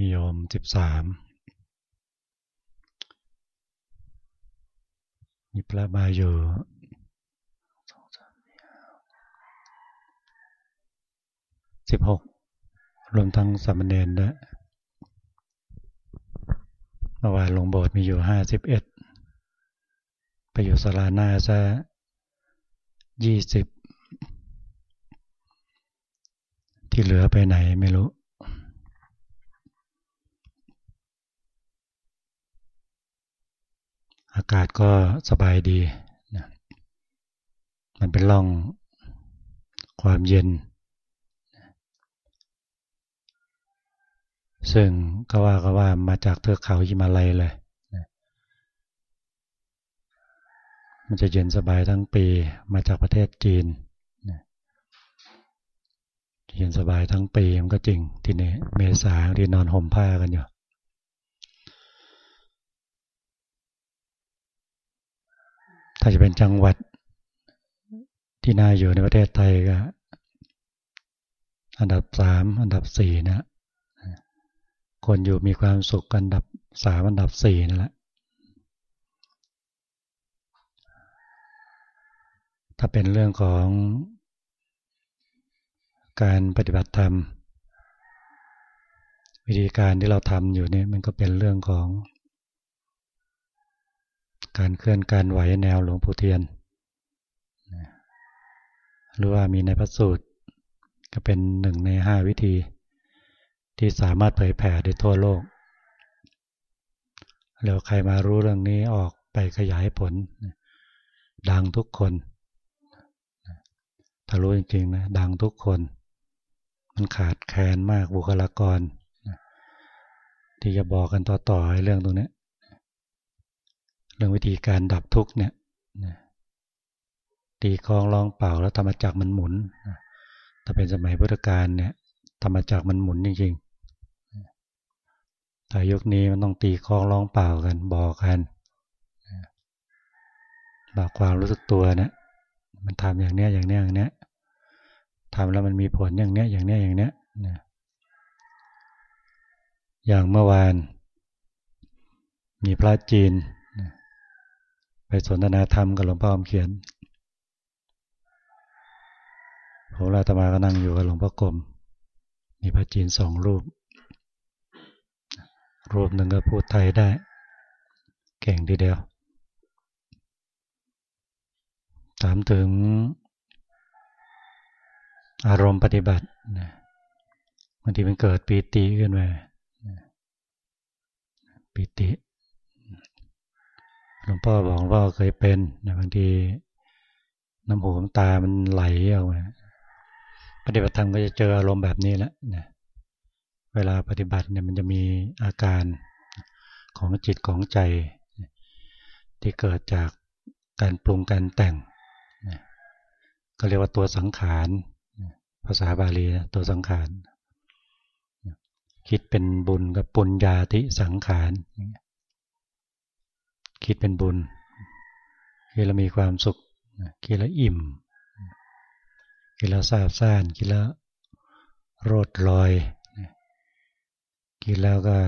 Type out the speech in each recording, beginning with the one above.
มีโยมสิบสามมีพระมาอยู่สิบหกรวมทั้งสามเณรด้วยเมื่อวานลงโบสถ์มีอยู่ห้าสิบเอ็ดไปอยู่สลาหน้าซะยี่สิบที่เหลือไปไหนไม่รู้ อากาศก็สบายดีนะมันเป็นร่องความเย็น ซึ่งก็ว่าก็ว่ามาจากเทือกเขาหิมาลัยเลยมันจะเย็นสบายทั้งปีมาจากประเทศจีนเย็นสบายทั้งปีมันก็จริง ที่นี่เมษาที่นอนห่มผ้ากันอยู่ ถ้าจะเป็นจังหวัดที่น่าอยู่ในประเทศไทยก็ อันดับสามอันดับสี่นะคนอยู่มีความสุขอันดับสามอันดับสี่นั่นแหละถ้าเป็นเรื่องของการปฏิบัติธรรม วิธีการที่เราทำอยู่นี่มันก็เป็นเรื่องของ การเคลื่อนการไหวแนวหลวงปู่เทียนหรือว่ามีในพระสูตร ก็เป็นหนึ่งในห้าวิธี ที่สามารถเผยแผ่ได้ทั่วโลก แล้วใครมารู้เรื่องนี้ออกไปขยายผล ดังทุกคนถ้ารู้จริงๆนะดังทุกคน มันขาดแคลนมากบุคลากร ที่จะบอกกันต่อๆเรื่องตรงนี้ เรื่องวิธีการดับทุกข์เนี่ยตีคลองลองเป่าแล้วธรรมจักมันหมุนถ้าเป็นสมัยพุทธกาลเนี่ยธรรมจักมันหมุนจริงๆแต่ยุคนี้มันต้องตีคลองลองเป่ากันบอกกันบอกความรู้สึกตัวเนี่ยมันทำอย่างเนี้ยอย่างเนี้ยอย่างเนี้ยทำแล้วมันมีผลอย่างเนี้ยอย่างเนี้ยอย่างเนี้ยนะอย่างเมื่อวาน มีพระจีน ไปสนทนาธรรมกับหลวงพ่ออมเขียนผมราตมาก็นั่งอยู่กับหลวงพ่อกรมมีพระจีนสองรูป รูปหนึ่งก็พูดไทยได้ เก่งทีเดียว ถามถึง อารมณ์ปฏิบัติบางทีมันเกิดปีติขึ้นมาปีติ หลวงพ่อบอกว่าเคยเป็นนะบางทีน้ำหูน้ำตามันไหลออกมาปฏิบัติธรรมก็จะเจออารมณ์แบบนี้แหละนะเวลาปฏิบัติเนี่ยมันจะมีอาการของจิตของใจ ที่เกิดจากการปรุงการแต่ง ก็เรียกว่าตัวสังขารภาษาบาลีตัวสังขารคิดเป็นบุญกับปุญญาธิสังขาร คิดเป็นบุญคิดแล้วมีความสุขคิดแล้วอิ่มคิดแล้วซาบซ่านคิดแล้วโรดลอยคิดแล้วก็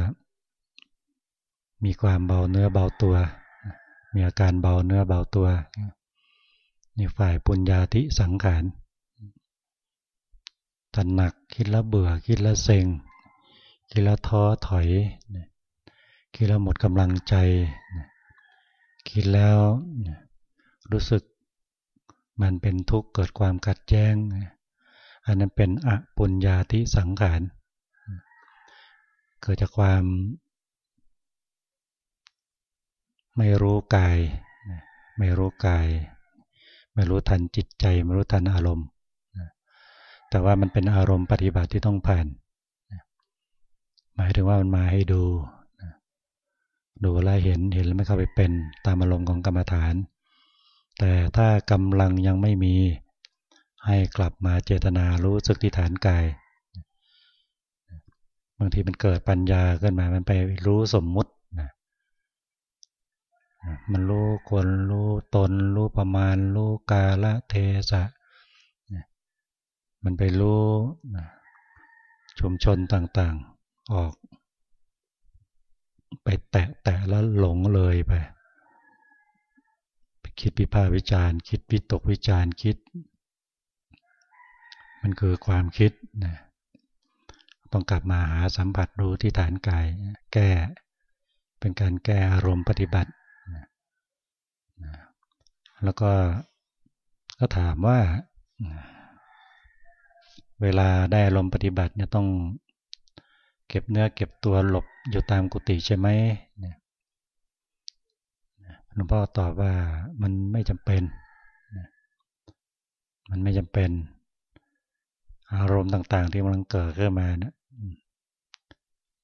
มีความเบาเนื้อเบาตัว มีอาการเบาเนื้อเบาตัวนี่ฝ่ายปุญญาธิสังขารตันหนักคิดแล้วเบื่อคิดแล้วเซ็งคิดแล้วท้อถอยคิดแล้วหมดกำลังใจ คิดแล้วรู้สึกมันเป็นทุกข์เกิดความกัดแย้ง อันนั้นเป็นอปุญญาทิสังขาร เกิดจากความ ไม่รู้กาย ไม่รู้กาย ไม่รู้ทันจิตใจ ไม่รู้ทันอารมณ์ แต่ว่ามันเป็นอารมณ์ปฏิบัติที่ต้องผ่าน หมายถึงว่ามันมาให้ดู ดูแลเห็นเห็นแล้วไม่เข้าไปเป็นตามอารมณ์ของกรรมฐาน แต่ถ้ากำลังยังไม่มีให้กลับมาเจตนารู้สึกที่ฐานกายบางทีมันเกิดปัญญาขึ้นมา มันไปรู้สมมุตินะมันรู้ควรรู้ตน รู้ประมาณ รู้กาละเทศะ มันไปรู้ชุมชนต่างๆ ออก ไปแตะแตะแล้วหลงเลยไป ไปคิดวิพากวิจารณ์ คิดวิตกวิจารณ์คิด มันคือความคิดนะต้องกลับมาหาสัมผัสรู้ที่ฐานกายแก้ เป็นการแก้อารมณ์ปฏิบัติแล้วก็ก็ถามว่า เวลาได้อารมณ์ปฏิบัติเนี่ยต้อง เก็บเนื้อเก็บตัวหลบอยู่ตามกุฏิใช่ไหมหลวงพ่อตอบว่ามันไม่จำเป็น มันไม่จำเป็น อารมณ์ต่าง ๆ ที่มันเกิดขึ้นมาเนะ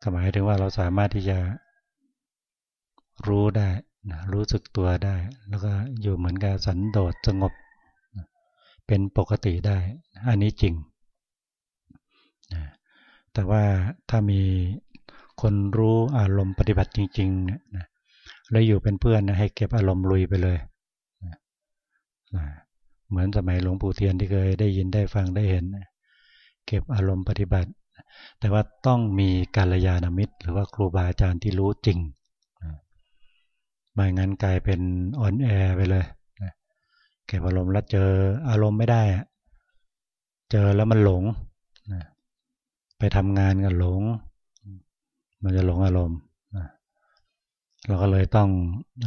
ก็หมายถึงว่าเราสามารถที่จะรู้ได้นะรู้สึกตัวได้ แล้วก็อยู่เหมือนกับสันโดษสงบเป็นปกติได้ อันนี้จริงนะ แต่ว่าถ้ามีคนรู้อารมณ์ปฏิบัติจริงๆเนี่ยนะแล้วอยู่เป็นเพื่อนนะให้เก็บอารมณ์ลุยไปเลยนะเหมือนสมัยหลวงปู่เทียนที่เคยได้ยินได้ฟังได้เห็น เก็บอารมณ์ปฏิบัติ แต่ว่าต้องมีกาลยานามิตร หรือว่าครูบาอาจารย์ที่รู้จริงไม่งั้นกลายเป็นออนแอร์ไปเลยเก็บอารมณ์แล้วเจออารมณ์ไม่ได้ เจอแล้วมันหลง ไปทำงานกันหลง มันจะหลงอารมณ์เราก็เลยต้อง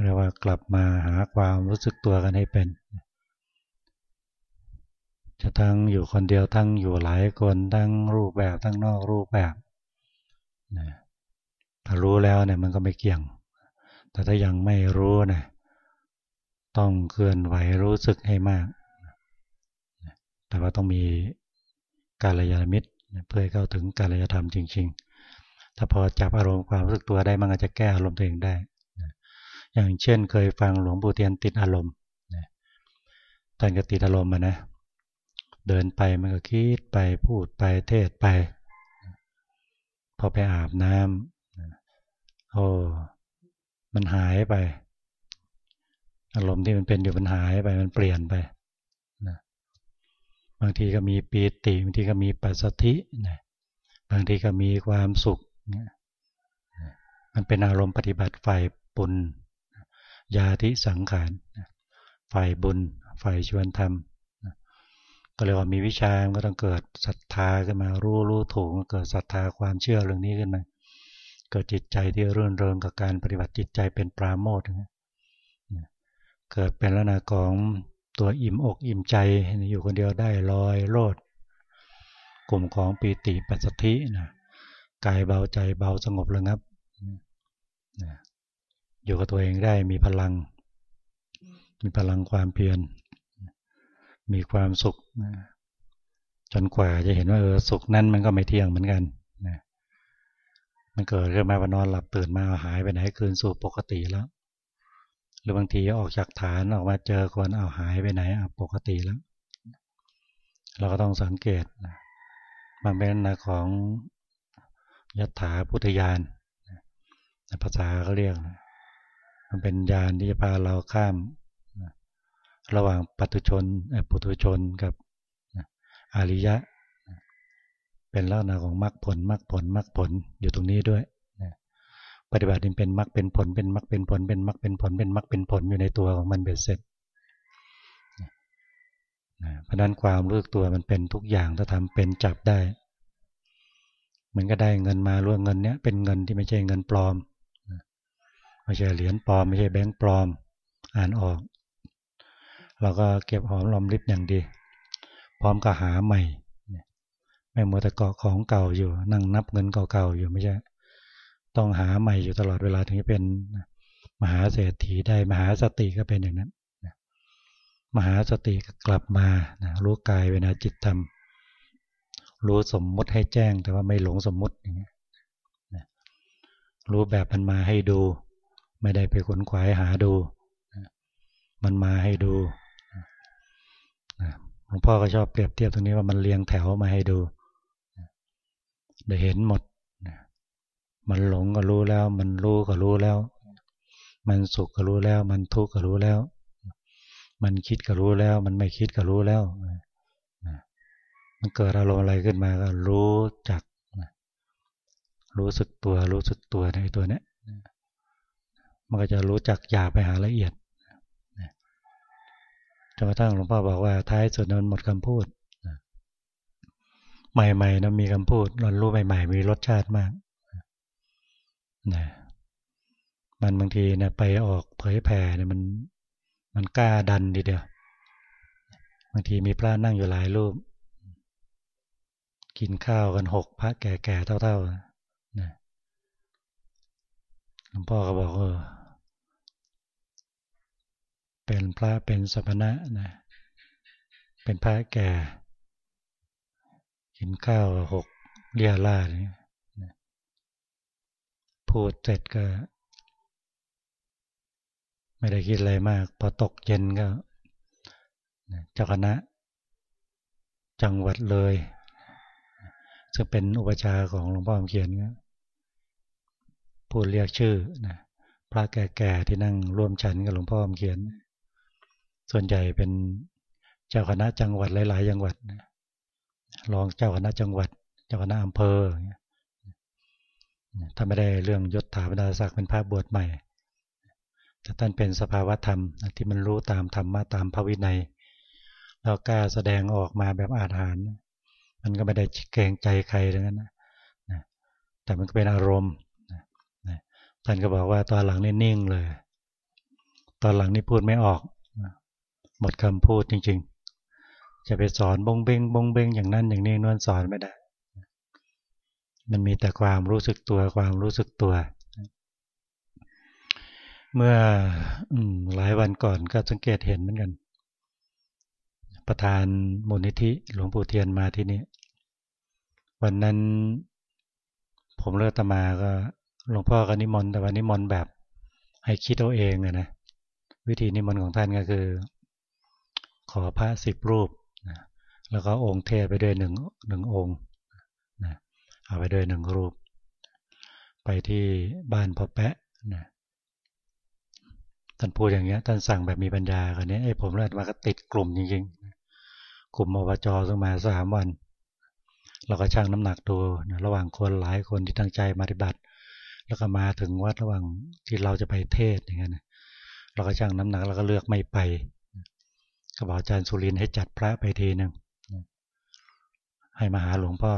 เรียกว่ากลับมาหาความรู้สึกตัวกันให้เป็น จะทั้งอยู่คนเดียวทั้งอยู่หลายคนทั้งรูปแบบทั้งนอกรูปแบบถ้ารู้แล้วเนี่ยมันก็ไม่เกี่ยง แต่ถ้ายังไม่รู้นะต้องเคลื่อนไหวรู้สึกให้มาก แต่ว่าต้องมีกาลยามิตร เพื่อให้เข้าถึงกาลยธรรมจริง ๆ ถ้าพอจับอารมณ์ความรู้สึกตัวได้มันก็จะแก้อารมณ์ตัวเองได้ อย่างเช่นเคยฟังหลวงปู่เทียนติดอารมณ์ท่านก็ติดอารมณ์มานะ เดินไปมันก็คิดไปพูดไปเทศไป พอไปอาบน้ำโอ้มันหายไป อารมณ์ที่มันเป็นอยู่มันหายไปมันเปลี่ยนไป บางทีก็มีปีติบางทีก็มีปัสสธินะบางทีก็มีความสุข มันเป็นอารมณ์ปฏิบัติฝ่ายปุญญาธิสังขารฝ่ายบุญฝ่ายชวนธรรมก็เลยว่ามีวิชาก็ต้องเกิดศรัทธาขึ้นมารู้รู้ถูกเกิดศรัทธาความเชื่อเรื่องนี้ขึ้นมาเกิดจิตใจที่รื่นเริงกับการปฏิบัติจิตใจเป็นปราโมทเกิดเป็นลักษณะของ ตัวอิ่มอกอิ่มใจอยู่คนเดียวได้ลอยโลด กลุ่มของปีติปัสสธินะกายเบาใจเบาสงบระงับอยู่กับตัวเองได้มีพลัง มีพลังความเพียร มีความสุขจนกว่าจะเห็นว่าเออสุขนั้นมันก็ไม่เที่ยงเหมือนกันนะมันเกิดขึ้นมาวันนอนหลับตื่นมาหายไปไหนคืนสู่ปกติแล้ว หรือบางทีออกจากฐานออกมาเจอคนเอาหายไปไหนปกติแล้ว เราก็ต้องสังเกตมันเป็นนะของยัตถาพุทธญาณภาษาเขาเรียก มันเป็นญาณที่จะพาเราข้าม ระหว่างปัตุชนปุถุชนกับอริยะ เป็นลักษณะของมรรคผลมรรคผลมรรคผลอยู่ตรงนี้ด้วย ปฏิบัติเป็นมรรคเป็นผลเป็นมรรคเป็นผลเป็นมรรคเป็นผลเป็นมรรคเป็นผลอยู่ในตัวของมันเบ็ดเสร็จเพราะนั้นความรู้ตัวมันเป็นทุกอย่างถ้าทำเป็นจับได้เหมือนก็ได้เงินมาร่วงเงินเนี้ยเป็นเงินที่ไม่ใช่เงินปลอมไม่ใช่เหรียญปลอมไม่ใช่แบงค์ปลอม อ่านออก เราก็เก็บหอมรอมริบอย่างดี พร้อมกับหาใหม่ไม่มัวแต่เกาะของเก่าอยู่ นั่งนับเงินเก่าๆอยู่ไม่ใช่ ต้องหาใหม่อยู่ตลอดเวลาถึงจะเป็นมหาเศรษฐีได้มหาสติก็เป็นอย่างนั้นมหาสติกลับมานะรู้กายเวลาจิตทำรู้สมมุติให้แจ้งแต่ว่าไม่หลงสมมุติอย่างนี้ยรู้แบบมันมาให้ดู ไม่ได้ไปขนขวายหาดู มันมาให้ดูหลวงพ่อก็ชอบเปรียบเทียบตรงนี้ว่ามันเรียงแถวมาให้ดูได้เห็นหมด มันหลงก็รู้แล้ว มันรู้ก็รู้แล้ว มันสุขก็รู้แล้ว มันทุกข์ก็รู้แล้ว มันคิดก็รู้แล้ว มันไม่คิดก็รู้แล้วมันเกิดอารมณ์อะไรขึ้นมาก็รู้จักรู้สึกตัว รู้สึกตัวในตัวนี้มันก็จะรู้จักหยาไปหาละเอียดจนกระทั่งหลวงพ่อบอกว่าท้ายสุดนั้นหมดคำพูดใหม่ๆนะมีคำพูดเรารู้ใหม่ ๆ มีรสชาติมาก นะมันบางทีเนี่ยไปออกเผยแผ่เนี่ยมันมันกล้าดันทีเดียวบางทีมีพระนั่งอยู่หลายรูป กินข้าวกันหกพระแก่ๆเท่าๆนะหลวงพ่อก็บอกเออเป็นพระเป็นสัพนะนะเป็นพระแก่กินข้าวหกเรียราด พูดเสร็จก็ ไม่ได้คิดอะไรมาก พอตกเย็นก็เจ้าคณะ จังหวัดเลยซึ่งเป็นอุปชาของหลวงพ่อเขียนก็พูดเรียกชื่อนะพระแก่ๆที่นั่งร่วมฉันกับหลวงพ่อเขียน ส่วนใหญ่เป็นเจ้าคณะจังหวัดหลาย ๆ จังหวัดรองเจ้าคณะจังหวัด เจ้าคณะอำเภอ ถ้าไม่ได้เรื่องยศถาบรรดาศักดิ์เป็นพระบวชใหม่ แต่ท่านเป็นสภาวะธรรมที่มันรู้ตามธรรมะตามพระวินัยแล้วกล้าแสดงออกมาแบบอาถรรพ์มันก็ไม่ได้เกรงใจใครเลยนะ แต่มันก็เป็นอารมณ์ท่านก็บอกว่าตอนหลังนี่นิ่งเลย ตอนหลังนี่พูดไม่ออก หมดคำพูดจริง ๆ จะไปสอนบงเบงบงเบงอย่างนั้นอย่างนี้นวลสอนไม่ได้ มันมีแต่ความรู้สึกตัว ความรู้สึกตัว เมื่อหลายวันก่อนก็สังเกตเห็นเหมือนกัน ประธานมูลนิธิหลวงปู่เทียนมาที่นี่วันนั้น ผมเลิกตมาก็หลวงพ่อก็นิมนต์แต่ว่านิมนต์แบบให้คิดเอาเองนะนะวิธีนิมนต์ของท่านก็คือ ขอพระสิบรูป แล้วก็องค์เทศไปด้วยหนึ่งหนึ่งองค์ เอาไปด้วยหนึ่งรูป ไปที่บ้านพ่อแปะนะท่านพูดอย่างเงี้ยท่านสั่งแบบมีปัญญาคนนี้ไอ้ผมเลิกมาก็ติดกลุ่มจริงๆ กลุ่มอบจซึ่งมาสามวัน เราก็ชั่งน้ำหนักดูนะระหว่างคนหลายคนที่ตั้งใจปฏิบัติ แล้วก็มาถึงวัดระหว่างที่เราจะไปเทศอย่างเงี้ยเราก็ชั่งน้ำหนักแล้วก็เลือกไม่ไปก็บอกอาจารย์สุรินให้จัดพระไปทีหนึ่งให้มาหาหลวงพ่อ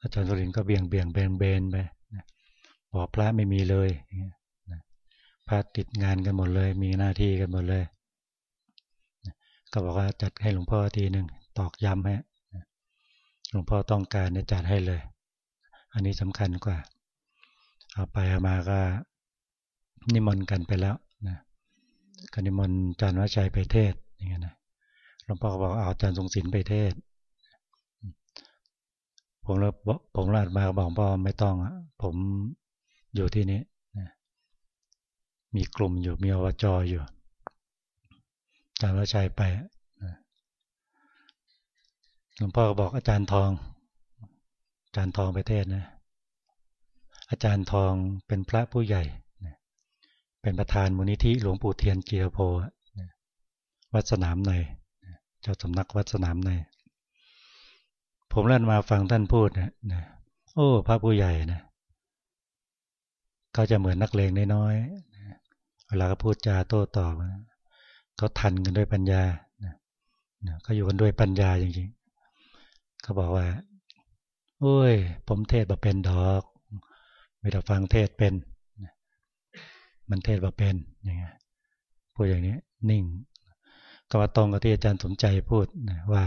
อาจารย์สุรินก็เบี่ยงเบี่ยงเบนเบนไปบอกพระไม่มีเลยพระติดงานกันหมดเลย มีหน้าที่กันหมดเลยก็บอกว่าจัดให้หลวงพ่อทีหนึ่งตอกย้ำให้หลวงพ่อต้องการจะจัดให้เลย อันนี้สำคัญกว่า เอาไปเอามาก็นิมนต์กันไปแล้วนะก็นิมนต์อาจารย์วชัยไปเทศอย่างเงี้ยนะหลวงพ่อก็บอกเอาอาจารย์ทรงศิลป์ไปเทศ ผมเลยผมลาดมาบอกพ่อไม่ต้องอะผมอยู่ที่นี้มีกลุ่มอยู่มีอวจอยู่อาจารย์วชัยไปหลวงพ่อก็บอกอาจารย์ทอง อาจารย์ทองไปเทศนะ อาจารย์ทองเป็นพระผู้ใหญ่ เป็นประธานมูลนิธิหลวงปู่เทียนเกียรโพวัดสนามในเจ้าสำนักวัดสนามใน ผมเล่นมาฟังท่านพูดนะนะโอ้พระผู้ใหญ่นะเขาจะเหมือนนักเลงน้อยๆเวลาเขาพูดจาโต้ตอบเขาทันกันด้วยปัญญาเขาอยู่กันด้วยปัญญาจริงๆเขาบอกว่าโอ้ย ผมเทศมาเป็นดอก ไม่ต้ฟังเทศเป็น มันเทศมาเป็นอย่างเงี้ยพูดอย่างนี้ นิ่ง ก็ว่าตรงกับที่อาจารย์สมใจพูดว่า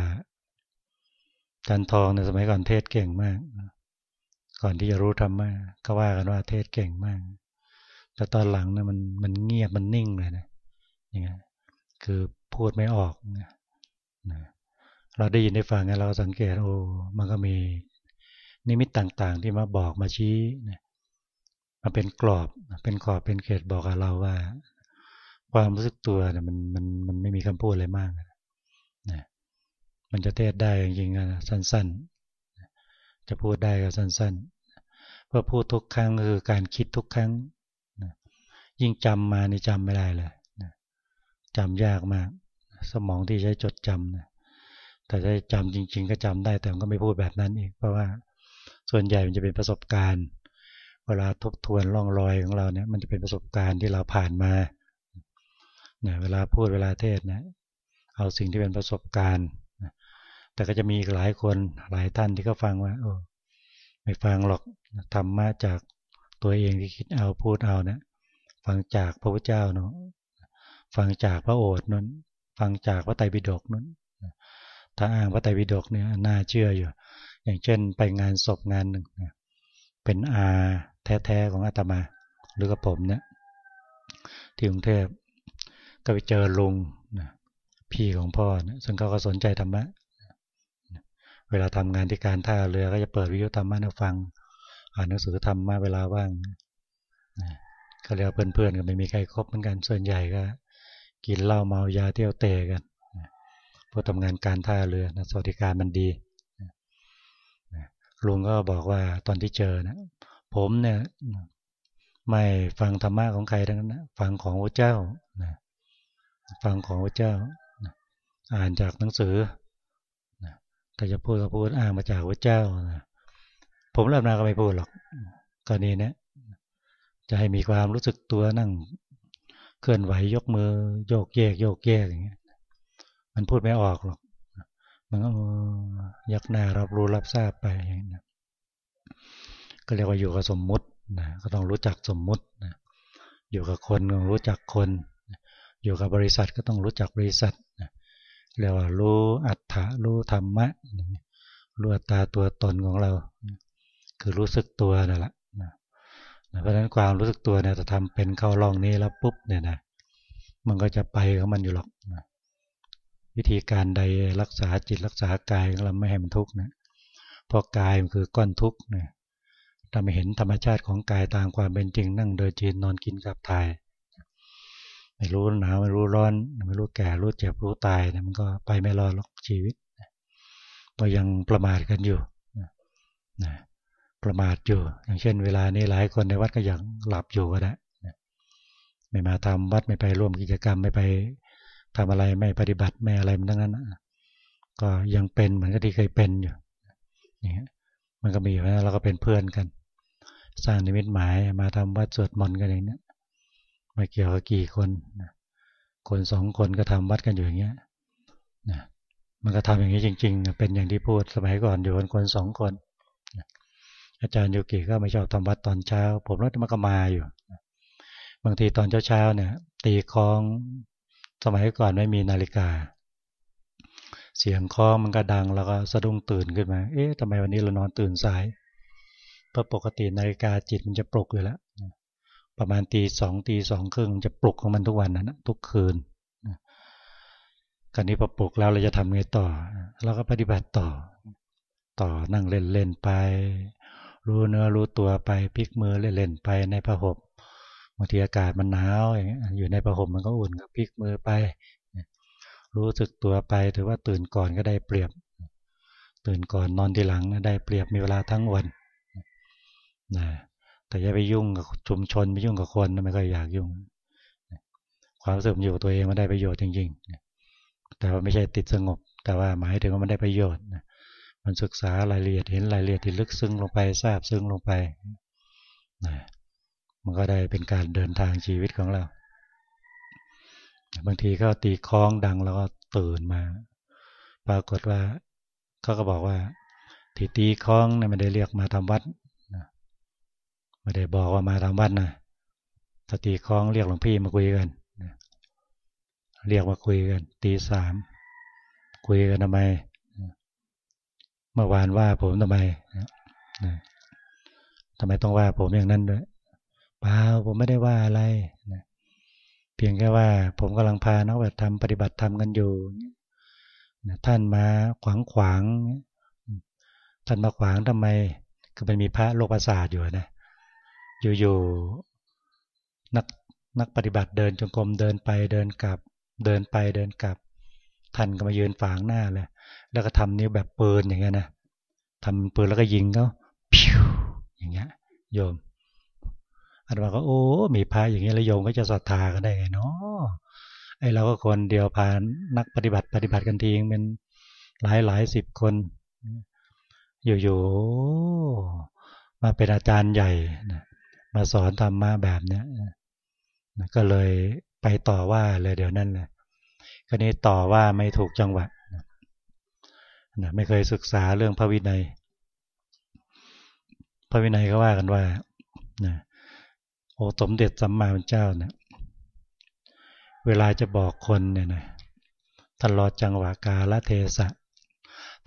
จารย์ทองในสมัยก่อนเทศเก่งมาก ก่อนที่จะรู้ธรรมะก็ว่ากันว่าเทศเก่งมาก แต่ตอนหลังนะมันมันเงียบมันนิ่งเลยนะอย่างเงี้ยคือพูดไม่ออกนะเราได้ยินได้ฟังเราสังเกตโอ้มันก็มีนิมิตต่างๆ ที่มาบอกมาชี้นะมาเป็นกรอบเป็นขอบเป็นเขตบอกกับเราว่า ความรู้สึกตัวเนี่ยมันมันมันไม่มีคำพูดอะไรมากนะ มันจะเทศได้จริงๆสั้นๆ จะพูดได้ก็สั้นๆเพื่อพูดทุกครั้งคือการคิดทุกครั้งยิ่งจำมานี่จำไม่ได้เลยนะจำยากมาก สมองที่ใช้จดจำนะแต่ถ้าจำจริง ๆ ก็จำได้แต่ก็ไม่พูดแบบนั้นอีกเพราะว่าส่วนใหญ่มันจะเป็นประสบการณ์เวเวลาทบทวนร่องรอยของเราเนี่ยมันจะเป็นประสบการณ์ที่เราผ่านมาเนี่ยเวลาพูดเวลาเทศนะเอาสิ่งที่เป็นประสบการณ์ แต่ก็จะมีหลายคนหลายท่านที่ก็ฟังว่าโอ้ไม่ฟังหรอกธรรมะจากตัวเองที่คิดเอาพูดเอาเนะ ฟังจากพระพุทธเจ้าเนาะฟังจากพระโอษฐ์นั้น ฟังจากพระไตรปิฎกนั้นถ้าอ่านพระไตรปิฎกเนี่ยน่าเชื่ออยู่ อย่างเช่นไปงานศพงานหนึ่งเป็นอาแท้ๆของอาตมา หรือกับผมเนี่ยที่กรุงเทพก็ไปเจอลุงพี่ของพ่อนะซึ่งเขาก็สนใจธรรมะ เวลาทำงานที่การท่าเรือก็จะเปิดวิทยุธรรมะนะฟัง อ่านหนังสือธรรมะเวลาว่างก็เรียกเพื่อนๆกันไม่มีใครครบเหมือนกันส่วนใหญ่ก็ กินเหล้าเมายาเที่ยวเตะกันพวกทำงานการท่าเรือนะสวัสดิการมันดีลุงก็บอกว่าตอนที่เจอนะผมเนี่ยไม่ฟังธรรมะของใครทั้งนั้นนะฟังของพระเจ้านะฟังของพระเจ้า อ่านจากหนังสือ ถ้าจะพูดก็พูดอ่านมาจากพระเจ้านะผมรับนาก็ไม่พูดหรอกกรณีนี้จะให้มีความรู้สึกตัวนั่ง เคลื่อนไหวยกมือ โยกเยก โยกเยกอย่างเงี้ย มันพูดไม่ออกหรอก มันก็ยักหน้ารับรู้รับทราบไปอย่างนี้ก็เรียกว่าอยู่กับสมมุตินะก็ต้องรู้จักสมมุตินะอยู่กับคนต้องรู้จักคน อยู่กับบริษัทก็ต้องรู้จักบริษัทนะ เรียกว่ารู้อัตถะรู้ธรรมะรู้อัตตาตัวตนของเรา คือรู้สึกตัวนั่นแหละเพราะฉะนั้นความรู้สึกตัวเนี่ยจะทำเป็นเข้าลองนี้แล้วปุ๊บเนี่ยนะมันก็จะไปของมันอยู่หรอกนะวิธีการใดรักษาจิตรักษากายของเราไม่ให้มันทุกข์นะเพราะกายมันคือก้อนทุกข์เนี่ยถ้าไม่เห็นธรรมชาติของกายตามความเป็นจริงนั่งโดยจีนนอนกินกับทาย ไม่รู้หนาวไม่รู้ร้อน ไม่รู้แก่รู้เจ็บรู้ตายเนี่ยมันก็ไปไม่รอดหรอกชีวิตก็ยังประมาทกันอยู่นะประมาทอยู่ อย่างเช่น เวลานี้หลายคนในวัดก็ยังหลับอยู่ก็ได้ไม่มาทำวัดไม่ไปร่วมกิจกรรมไม่ไปทำอะไรไม่ปฏิบัติไม่อะไรมันทั้งนั้นก็ยังเป็นเหมือนกับที่เคยเป็นอยู่อย่มันก็มีอยู่นะเราก็เป็นเพื่อนกัน สร้างนิมิตหมายมาทำวัดสวดมนต์กันอย่างนี้ ไม่เกี่ยวกับกี่คนคนสองคนก็ทำวัดกันอยู่อย่างเงี้ยนะมันก็ทำอย่างนี้จริงๆ เป็นอย่างที่พูดสมัยก่อนอยู่กันคนสองคน อาจารย์โยกิก็ไม่ชอบทำวัดตอนเช้า ผมแล้วมันก็มาอยู่ บางทีตอนเช้าๆเนี่ย ตีคล้องสมัยก่อนไม่มีนาฬิกา เสียงคล้องมันก็ดังแล้วก็สะดุ้งตื่นขึ้นมา เอ๊ะทำไมวันนี้เรานอนตื่นสายเพราะปกตินาฬิกาจิตมันจะปลุกอยู่แล้ว ประมาณตีสองตีสองครึ่งจะปลุกของมันทุกวันนะทุกคืนกันนี้พอปลุกแล้วเราจะทำไงต่อเราก็ปฏิบัติต่อ ต่อนั่งเล่นเล่นไป รู้เนื้อรู้ตัวไปพลิกมือเล่นๆไปในผ้าห่มบางทีอากาศมันหนาวอย่างเงี้ยอยู่ในผ้าห่มมันก็อุ่นก็พลิกมือไป รู้สึกตัวไปถือว่าตื่นก่อนก็ได้เปรียบ ตื่นก่อนนอนทีหลังได้เปรียบมีเวลาทั้งวันนะ แต่อย่าไปยุ่งกับชุมชนไปยุ่งกับคนไม่ค่อยอยากยุ่ง ความรู้สึกอยู่ตัวเองมันได้ประโยชน์จริงๆแต่ว่าไม่ใช่ติดสงบ แต่ว่าหมายถึงว่ามันได้ประโยชน์มันศึกษารายละเอียดเห็นรายละเอียดที่ลึกซึ้งลงไปทราบซึ้งลงไปนะมันก็ได้เป็นการเดินทางชีวิตของเรา บางทีก็ตีคล้องดังแล้วก็ตื่นมา ปรากฏว่าเขาก็บอกว่าที่ตีคล้องเนี่ยไม่ได้เรียกมาทำวัด ไม่ได้บอกว่ามาทำวัดนะถ้าตีคล้องเรียกหลวงพี่มาคุยกันเรียกมาคุยกันตีสามคุยกันทำไมเมื่อวานว่าผมทำไมทำไมต้องว่าผมอย่างนั้นด้วยเปล่าผมไม่ได้ว่าอะไรเพียงแค่ว่า ผมกำลังพานักปฏิบัติธรรมปฏิบัติธรรมกันอยู่ท่านมาขวางขวางท่านมาขวางทำไมคือมันมีพระโลกประสาทอยู่นะ อยู่ๆนักนักปฏิบัติเดินจงกรมเดินไปเดินกลับ เดินไปเดินกลับ ท่านก็มายืนฝางหน้าเลย แล้วก็ทำนิ้วแบบปืนอย่างเงี้ยนะทำปืนแล้วก็ยิงเขาพิวอย่างเงี้ย โยมอันว่าก็โอ้มีพระอย่างเงี้ยแล้วโยมก็จะศรัทธากันได้ไงเนาะไอเราก็คนเดียวพานักปฏิบัติปฏิบัติกันทีเป็นหลายหลายสิบคน อยู่ๆมาเป็นอาจารย์ใหญ่นะ มาสอนธรรมะแบบเนี้ยก็เลยไปต่อว่าเลยเดี๋ยวนั้นเลยก็นี้ต่อว่าไม่ถูกจังหวะนะไม่เคยศึกษาเรื่องพระวินัย พระวินัยก็ว่ากันว่านะโอ้สมเด็จสัมมาสัมพุทธเจ้าเนะี่ยเวลาจะบอกคนเนี่ยนะตลอดจังหวะกาลเทศะ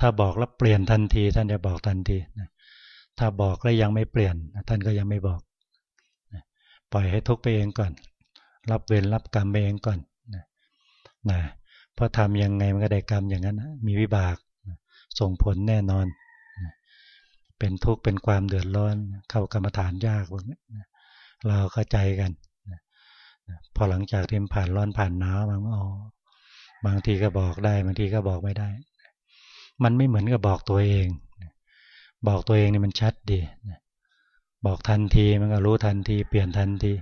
ถ้าบอกแล้วเปลี่ยนทันที ท่านจะบอกทันทีนะถ้าบอกแล้วยังไม่เปลี่ยน ท่านก็ยังไม่บอก ปล่อยให้ทุกไปเองก่อน รับเวรรับกรรมไปเองก่อนนะนะเพราะทำยังไงมันก็ได้กรรมอย่างนั้น มีวิบากส่งผลแน่นอน เป็นทุกข์เป็นความเดือดร้อน เข้ากรรมฐานยากพวกนี้เราเข้าใจกัน พอหลังจากที่ผ่านร้อนผ่านหนาวมันอ๋อบางทีก็บอกได้ บางทีก็บอกไม่ได้ มันไม่เหมือนกับบอกตัวเอง บอกตัวเองนี่มันชัดดี บอกทันทีมันก็รู้ทันที เปลี่ยนทันที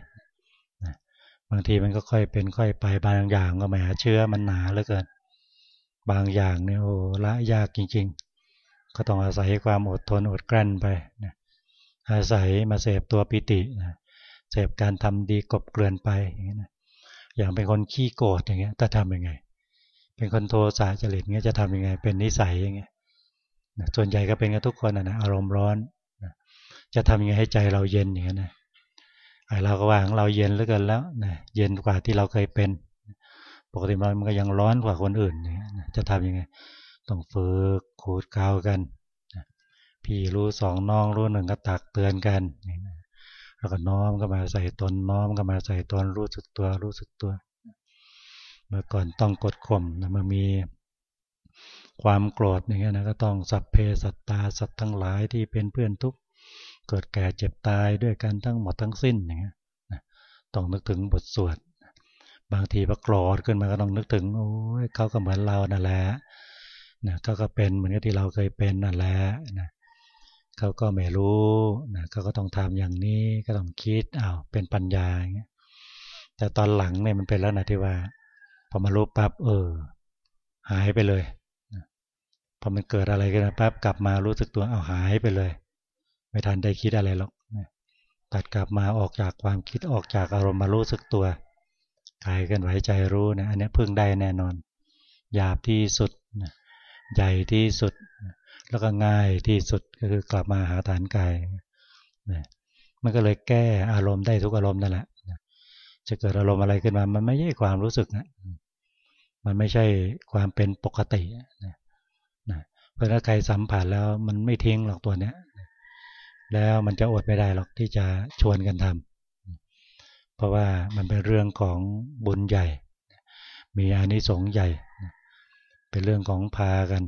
บางทีมันก็ค่อยเป็นค่อยไปบางอย่างก็แหมเชื้อมันหนาเหลือเกินบางอย่างเนี่ยโอ้ละยากจริง ๆ ก็ต้องอาศัยความอดทนอดกลั้นไปอาศัยมาเสพตัวปิติเสพการทำดีกบเกลื่อนไปอย่างนี้นะอย่างเป็นคนขี้โกรธอย่างเงี้ยจะทำยังไง เป็นคนโทสะจริตเงี้ยจะทำยังไง เป็นนิสัยอย่างเงี้ยส่วนใหญ่ก็เป็นกันทุกคนนะอารมณ์ร้อน จะทำยังไงให้ใจเราเย็นอย่างเงี้ยนะเราก็ว่าของเราเย็นเหลือเกินแล้วนะเย็นกว่าที่เราเคยเป็น ปกติมันก็ยังร้อนกว่าคนอื่นจะทำยังไง ต้องฝึกขูดกาวกันพี่รู้สองน้องรู้หนึ่งก็ตักเตือนกันแล้วก็น้อมก็มาใส่ตนน้อมก็มาใส่ตนรู้สึกตัวรู้สึกตัว เมื่อก่อนต้องกดข่มนะมันมีความโกรธอย่างเงี้ยนะก็ต้องสัพเพสัตตาสัตว์ทั้งหลายที่เป็นเพื่อนทุก เกิดแก่เจ็บตายด้วยกันทั้งหมดทั้งสิ้นอย่างเงี้ยต้องนึกถึงบทสวด บางทีพอโกรธขึ้นมาก็ต้องนึกถึง โอ้ยเขาก็เหมือนเรานั่นแหละนะเขาก็เป็นเหมือนกับที่เราเคยเป็นนั่นแหละนะเขาก็ไม่รู้นะเขาก็ต้องทำอย่างนี้ก็ต้องคิดอ้าวเป็นปัญญาอย่างเงี้ยแต่ตอนหลังเนี่ยมันเป็นแล้วนะที่ว่าพอมารู้ปั๊บเออ หายไปเลยพอมันเกิดอะไรขึ้นปั๊บกลับมารู้สึกตัวเอาหายไปเลย ไม่ทันได้คิดอะไรหรอกตัดกลับมาออกจากความคิดออกจากอารมณ์มารู้สึกตัวกายกันไหวใจรู้นะอันนี้พึ่งได้แน่นอนหยาบที่สุดใหญ่ที่สุด แล้วก็ง่ายที่สุดก็คือกลับมาหาฐานกายมันก็เลยแก้อารมณ์ได้ทุกอารมณ์นั่นแหละจะเกิดอารมณ์อะไรขึ้นมา มันไม่ใช่ความรู้สึกนะมันไม่ใช่ความเป็นปกตินะนะเพราะถ้าใครสัมผัสแล้วมันไม่ทิ้งหรอกตัวเนี้ย แล้วมันจะอดไม่ได้หรอกที่จะชวนกันทำเพราะว่ามันเป็นเรื่องของบุญใหญ่ มีอานิสงส์ใหญ่ เป็นเรื่องของพากัน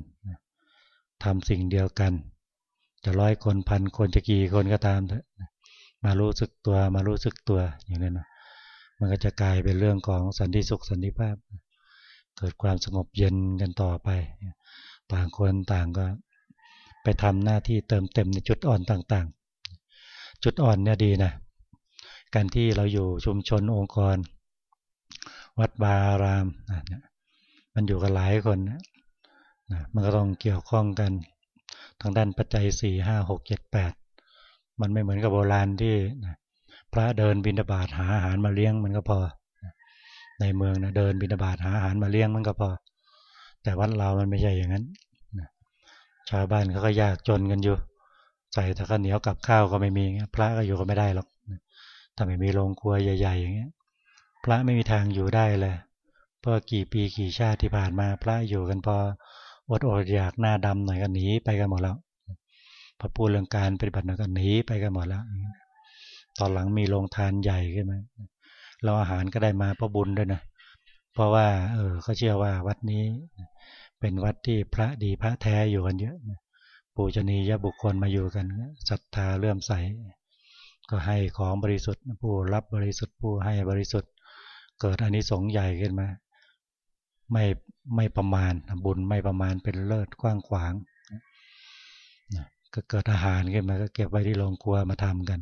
ทำสิ่งเดียวกัน จะร้อยคนพันคนจะกี่คนก็ตามเถอะมารู้สึกตัวมารู้สึกตัวอย่างนี้นะมันก็จะกลายเป็นเรื่องของสันติสุขสันติภาพ เกิดความสงบเย็นกันต่อไป ต่างคนต่างก็ ไปทำหน้าที่เติมเต็มในจุดอ่อนต่างๆ จุดอ่อนเนี่ยดีนะ การที่เราอยู่ชุมชนองค์กร วัดบารามมันอยู่กันหลายคนนะมันก็ต้องเกี่ยวข้องกัน ทางด้านปัจจัยสี่ห้าหกเจ็ดแปดมันไม่เหมือนกับโบราณที่พระเดินบินาบาตหาอาหารมาเลี้ยงมันก็พอ ในเมืองนะเดินบินาบาตหาอาหารมาเลี้ยงมันก็พอ แต่วัดเรามันไม่ใช่อย่างนั้น ชาวบ้านเขาก็ยากจนกันอยู่ ใส่แต่ข้าวเหนียวกับข้าวก็ไม่มีพระก็อยู่ก็ไม่ได้หรอกถ้าไม่มีโรงครัวใหญ่ ๆ อย่างเงี้ย พระไม่มีทางอยู่ได้เลยเพราะกี่ปีกี่ชาติที่ผ่านมาพระอยู่กันพออดอดอยากหน้าดำหน่อยก็หนีไปกันหมดแล้วพอพูดเรื่องการปฏิบัติหน่อยก็หนีไปกันหมดแล้วตอนหลังมีโรงทานใหญ่ขึ้นมาเราอาหารก็ได้มาเพราะบุญด้วยนะเพราะว่า เออเขาเชื่อว่าวัดนี้ เป็นวัดที่พระดีพระแท้อยู่กันเยอะปูชนียบุคคลมาอยู่กันศรัทธาเลื่อมใส ก็ให้ของบริสุทธิ์ผู้รับบริสุทธิ์ผู้ให้บริสุทธิ์ เกิดอันนี้สงใหญ่ขึ้นมา ไม่ไม่ประมาณบุญไม่ประมาณเป็นเลิศกว้างขวางก็เกิดอาหารขึ้นมาก็เก็บไว้ที่โรงครัวมาทำกัน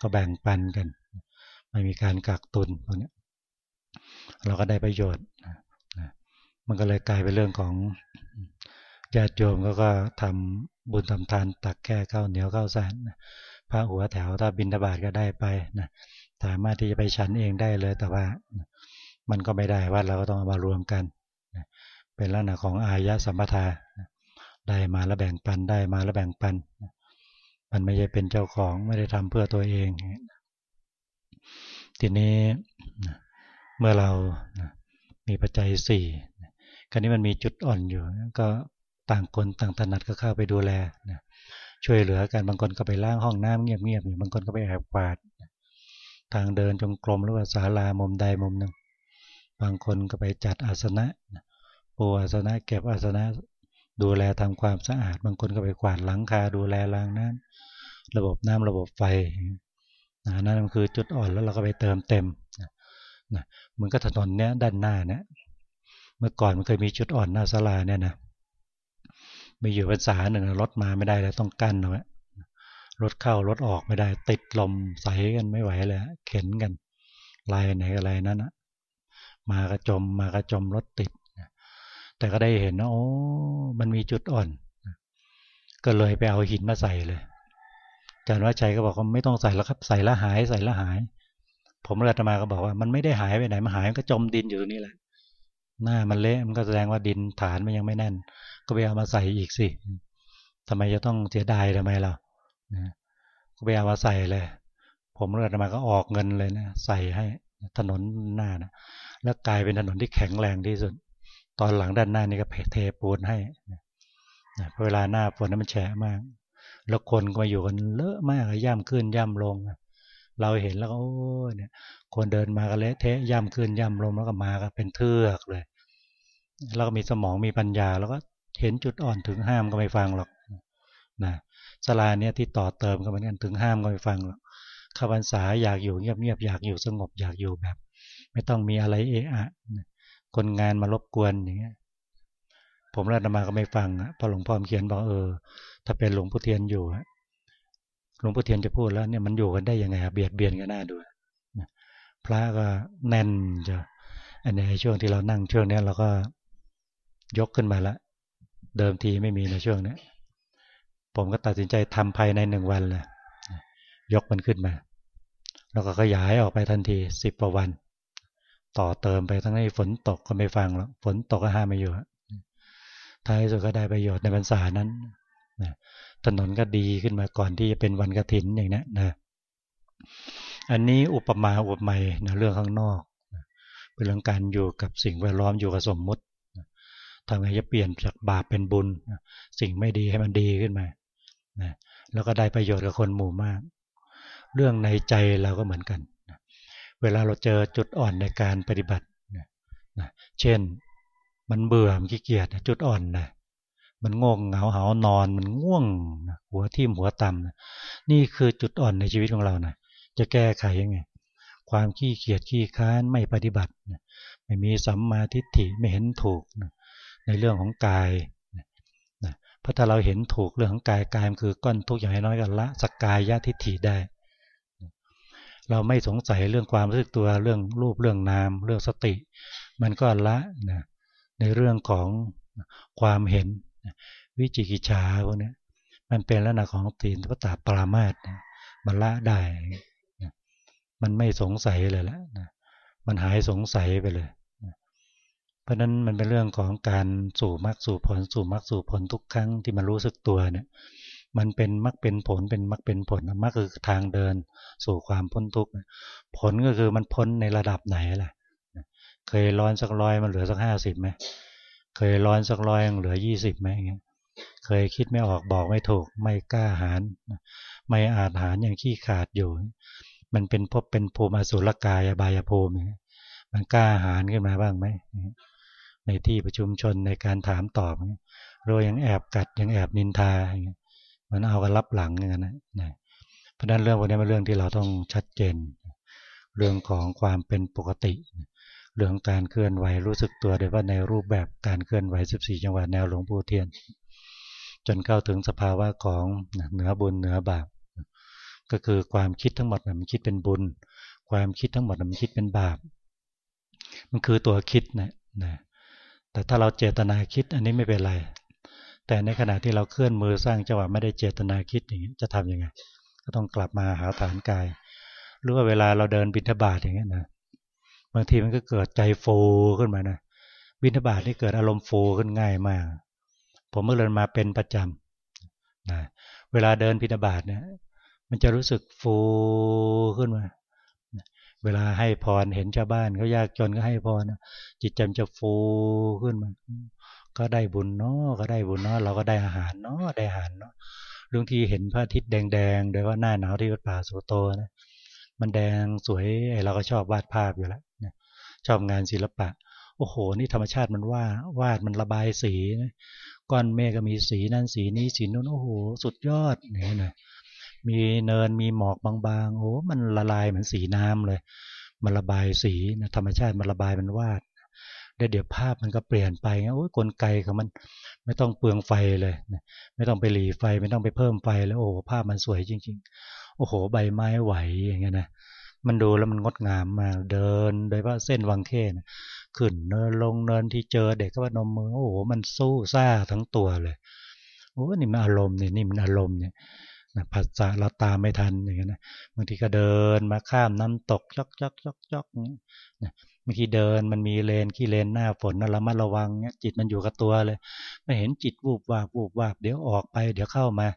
ก็แบ่งปันกัน ไม่มีการกักตุนพวกนี้เราก็ได้ประโยชน์ มันก็เลยกลายเป็นเรื่องของญาติโยมก็ก็ทำบุญทำทานตักแก้ข้าวเหนียวข้าวสารพระหัวแถวถ้าบินทบาทก็ได้ไปนะสามารถที่จะไปฉันเองได้เลยแต่ว่ามันก็ไม่ได้ว่าเราก็ต้องมารวมกันเป็นลักษณะของอายะสัมปทาได้มาแล้วแบ่งปันได้มาแล้วแบ่งปัน มันไม่ใช่เป็นเจ้าของไม่ได้ทำเพื่อตัวเอง ทีนี้เมื่อเรามีปัจจัยสี่ คราวนี้มันมีจุดอ่อนอยู่ ก็ต่างคนต่างถนัดก็เข้าไปดูแลช่วยเหลือกันบางคนก็ไปล้างห้องน้ำเงียบๆอยู่บางคนก็ไปแอบกวาด ทางเดินจงกรมหรือว่าศาลามุมใดมุมหนึ่งบางคนก็ไปจัดอาสนะปูอาสนะเก็บอาสนะดูแลทำความสะอาด บางคนก็ไปกวาดหลังคาดูแลล้างน้ำระบบน้ำระบบไฟนั่นคือจุดอ่อนแล้วเราก็ไปเติมเต็มนะมันก็ถนนเนี้ยด้านหน้าเนี่ย เมื่อก่อนมันเคยมีจุดอ่อนหน้าศาลาเนี่ยนะมีอยู่ภาษาหนึ่งรถมาไม่ได้แล้วต้องกั้นเอาไว้รถเข้ารถออกไม่ได้ ติดลมใสกันไม่ไหวเลยเข็นกันลายไหนอะไรนั่นนะมากระจมมากระจมรถติดแต่ก็ได้เห็นว่าโอ้มันมีจุดอ่อน ก็เลยไปเอาหินมาใส่เลยอาจารย์วัชชัยก็บอกว่าไม่ต้องใส่แล้วครับ ใส่ละหายใส่ละหาย ผมเลยตมาก็บอกว่า มันไม่ได้หายไปไหนมันหายมันก็จมดินอยู่ตรงนี้แหละ หน้ามันเละมันก็แสดงว่าดินฐานมันยังไม่แน่น ก็ไปเอามาใส่อีกสิทำไมจะต้องเสียดายทำไมเราก็ไปเอามาใส่เลย ผมเลยตมาก็ออกเงินเลยนะใส่ให้ถนนหน้านะแล้วกลายเป็นถนนที่แข็งแรงที่สุด ตอนหลังด้านหน้านี่ก็เทปูนให้เวลาหน้าฝนนั้นมันแฉะมาก แล้วคนก็มาอยู่กันเลอะมากย่ำขึ้นย่ำลง เราเห็นแล้วก็โอ้เนี่ย คนเดินมาก็เละเทะย่ำขึ้นย่ำลงแล้วก็มาก็เป็นเทือกเลย แล้วก็มีสมองมีปัญญา แล้วก็เห็นจุดอ่อนถึงห้ามก็ไม่ฟังหรอกนะสลาเนี่ยที่ต่อเติมกันเหมือนกันถึงห้ามก็ไม่ฟังหรอกข้าพรรษาอยากอยู่เงียบๆอยากอยู่สงบอยากอยู่แบบ ไม่ต้องมีอะไรเอะอะคนงานมารบกวนอย่างเงี้ย ผมรัตมาก็ไม่ฟังพอหลวงพ่อเขียนบอกเออ ถ้าเป็นหลวงพ่อเทียนอยู่หลวงพ่อเทียนจะพูดแล้วเนี่ยมันอยู่กันได้ยังไงเบียดเบียนกันหน้าดู พระก็แน่นจะอันนี้ช่วงที่เรานั่งช่วงนี้เราก็ยกขึ้นมาละ เดิมทีไม่มีในช่วงนี้ผมก็ตัดสินใจทำภายในหนึ่งวันเลยยกมันขึ้นมา แล้วก็ขยายออกไปทันทีสิบกว่าวัน ต่อเติมไปทั้งนี้ฝนตกก็ไม่ฟังหรอกฝนตกก็ห้ามไม่อยู่ท้ายสุดก็ได้ประโยชน์ในพรรษานั้นถนนก็ดีขึ้นมาก่อนที่จะเป็นวันกระถินอย่างนี้นะ อันนี้อุปมาอุปไมยนะเรื่องข้างนอกเป็นเรื่องการอยู่กับสิ่งแวดล้อมอยู่กับสมมุติทำไงจะเปลี่ยนจากบาปเป็นบุญ สิ่งไม่ดีให้มันดีขึ้นมาแล้วก็ได้ประโยชน์กับคนหมู่มาก เรื่องในใจเราก็เหมือนกันเวลาเราเจอจุดอ่อนในการปฏิบัตินะเช่น มันเบื่อมันขี้เกียจจุดอ่อนนะมันงงเหงาเหานอน มันง่วงหัวทิ่มหัวต่ำนะนี่คือจุดอ่อนในชีวิตของเรานะ จะแก้ไขยังไง ความขี้เกียจขี้ค้านไม่ปฏิบัติ ไม่มีสัมมาทิฏฐิไม่เห็นถูก ในเรื่องของกายเพราะถ้าเราเห็นถูกเรื่องของกายกายมันคือก้อนทุกอย่างน้อยกันละสกกายยะทิฏฐิได้ เราไม่สงสัยเรื่องความรู้สึกตัวเรื่องรูปเรื่องนาม เรื่องสติ มันก็ละนะในเรื่องของความเห็นวิจิกิจฉาพวกนี้มันเป็นลักษณะของตีนพระตาปรามาสมันละได้ มันไม่สงสัยเลยและมันหายสงสัยไปเลย เพราะนั้นมันเป็นเรื่องของการสู่มรรคสู่ผลสู่มรรคสู่ผลทุกครั้งที่มันรู้สึกตัวเนี่ย มันเป็นมรรคเป็นผลเป็นมรรคเป็นผลมรรคคือทางเดิน สู่ความพ้นทุกข์ผลก็คือมันพ้นในระดับไหนล่ะเคยร้อนสักร้อยมันเหลือสักห้าสิบไหมเคยร้อนสักร้อยเหลือยี่สิบไหมเงี้ยเคยคิดไม่ออกบอกไม่ถูก ไม่กล้าหารไม่อาจหารย่างขี้ขาดอยู่ มันเป็นพบเป็นภูมิอสุรกายบายภูมิ มันกล้าหารขึ้นมาบ้างไหม ในที่ประชุมชนในการถามตอบเรายังแอบกัดยังแอบนินทาอย่างเงี้ยมันเอากันรับหลังอย่างนั้นนะเพราะนั้นเรื่องพวกนี้เป็นเรื่องที่เราต้องชัดเจน เรื่องของความเป็นปกติ เรื่องการเคลื่อนไหวรู้สึกตัวโดยว่าในรูปแบบการเคลื่อนไหว 14 จังหวะแนวหลวงปู่เทียน จนเข้าถึงสภาวะของเหนือบุญเหนือบาป ก็คือความคิดทั้งหมดมันคิดเป็นบุญ ความคิดทั้งหมดมันคิดเป็นบาป มันคือตัวคิดนะนะแต่ถ้าเราเจตนาคิดอันนี้ไม่เป็นไร แต่ในขณะที่เราเคลื่อนมือสร้างจังหวะไม่ได้เจตนาคิดอย่างนี้จะทํำยังไง ก็ต้องกลับมาหาฐานกาย หรือว่าเวลาเราเดินบิณฑบาตอย่างเงี้ยนะ บางทีมันก็เกิดใจฟูขึ้นมานะบิณฑบาตนี่เกิดอารมณ์ฟูขึ้นง่ายมาก ผมเมื่อเดินมาเป็นประจำนะเวลาเดินบิณฑบาตเนี่ย มันจะรู้สึกฟูขึ้นมา เวลาให้พรเห็นชาวบ้านเขายากจนก็ให้พรจิตใจจะฟูขึ้นมา ก็ได้บุญเนาะก็ได้บุญเนาะเราก็ได้อาหารเนาะได้อาหารเนาะลุงทีเห็นพระอาทิตย์แดงๆโดยว่าหน้าหนาวที่วัดป่าสุโตนะมันแดงสวยไอเราก็ชอบวาดภาพอยู่แล้วชอบงานศิลปะ โอ้โห นี่ธรรมชาติมันว่าวาดมันระบายสีนะก้อนเมฆก็มีสีนั่นสีนี้สีนู้นโอ้โห สุดยอดเนี่ยนะ มีเนินมีหมอกบางๆ โอ้ มันละลายเหมือนสีน้ำเลย มันระบายสีนะธรรมชาติมันระบายมันวาดเดี๋ยวเดี๋ยวภาพมันก็เปลี่ยนไปโอ้ยกลไกของมันไม่ต้องเปลืองไฟเลย ไม่ต้องไปหลีไฟ ไม่ต้องไปเพิ่มไฟแล้วโอ้ภาพมันสวยจริง ๆ โอ้โห ใบไม้ไหวอย่างเงี้ยนะ มันดูแล้วมันงดงามมาเดินโดยว่าเส้นวังเคนขึ้นเนินลงเนินที่เจอเด็กก็ว่านมมือ โอ้โห มันสู้ซ่าทั้งตัวเลย โอ้ นี่มันอารมณ์เนี่ยนี่มันอารมณ์เนี่ย นะผัสสะเราตามไม่ทันอย่างเงี้ยนะบางทีก็เดินมาข้ามน้ำตกจอกจอกจอกจอกนะบางทีเดินมันมีเลนขี้เลนหน้าฝนนะระมัดระวังเนี่ยจิตมันอยู่กับตัวเลยไม่เห็นจิตวูบวาบวูบวาบเดี๋ยวออกไป เดี๋ยวเข้ามา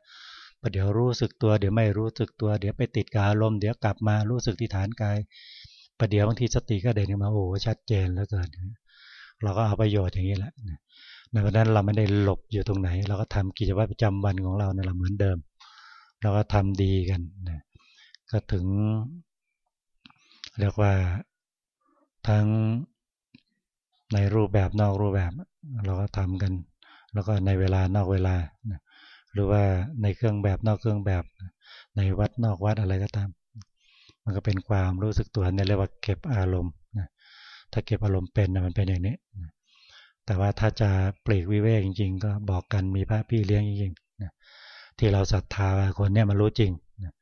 ประเดี๋ยวรู้สึกตัวเดี๋ยวไม่รู้สึกตัว เดี๋ยวไปติดกาลมเดี๋ยวกลับมารู้สึกที่ฐานกายประเดี๋ยวบางทีสติก็เด่นขึ้นมาโอ้ชัดเจนแล้วเกินเราก็เอาประโยชน์อย่างนี้แหละในวันนั้นเราไม่ได้หลบอยู่ตรงไหน เราก็ทำกิจวัตรประจำวันของเราเนี่ยเราเหมือนเดิม เราก็ทำดีกันนะก็ถึง เรียกว่าทั้งในรูปแบบนอกรูปแบบ เราก็ทำกัน แล้วก็ในเวลานอกเวลา หรือว่าในเครื่องแบบนอกเครื่องแบบ ในวัดนอกวัดอะไรก็ตาม มันก็เป็นความรู้สึกตัวเนี่ยเรียกว่าเก็บอารมณ์ถ้าเก็บอารมณ์เป็นมันเป็นอย่างนี้ แต่ว่าถ้าจะปลีกวิเวกจริง ๆ ก็บอกกันมีพระพี่เลี้ยงจริง ที่เราศรัทธาคนเนี่ยมันรู้จริงนะ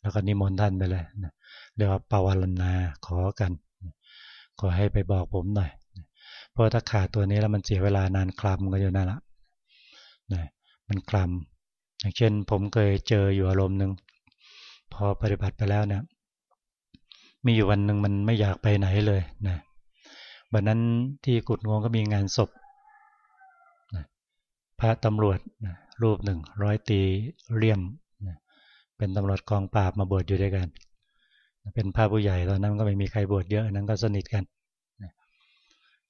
แล้วก็นิมนต์ท่านไปเลยนะเรียกว่าปวารณาขอกัน ขอให้ไปบอกผมหน่อย เพราะถ้าขาดตัวนี้แล้วมันเสียเวลานานคลำก็อยู่นั่นละนะมันคลำอย่างเช่นผมเคยเจออยู่อารมณ์หนึ่งพอปฏิบัติไปแล้วเนี่ยมีอยู่วันหนึ่งมันไม่อยากไปไหนเลยนะวันนั้นที่กุดงงก็มีงานศพพระตำรวจนะ รูปหนึ่งร้อยตีเลี่ยมเป็นตำรวจกองปราบมาบวชอยู่ด้วยกัน เป็นพระผู้ใหญ่ตอนนั้นก็ไม่มีใครบวชเยอะนั้นก็สนิทกัน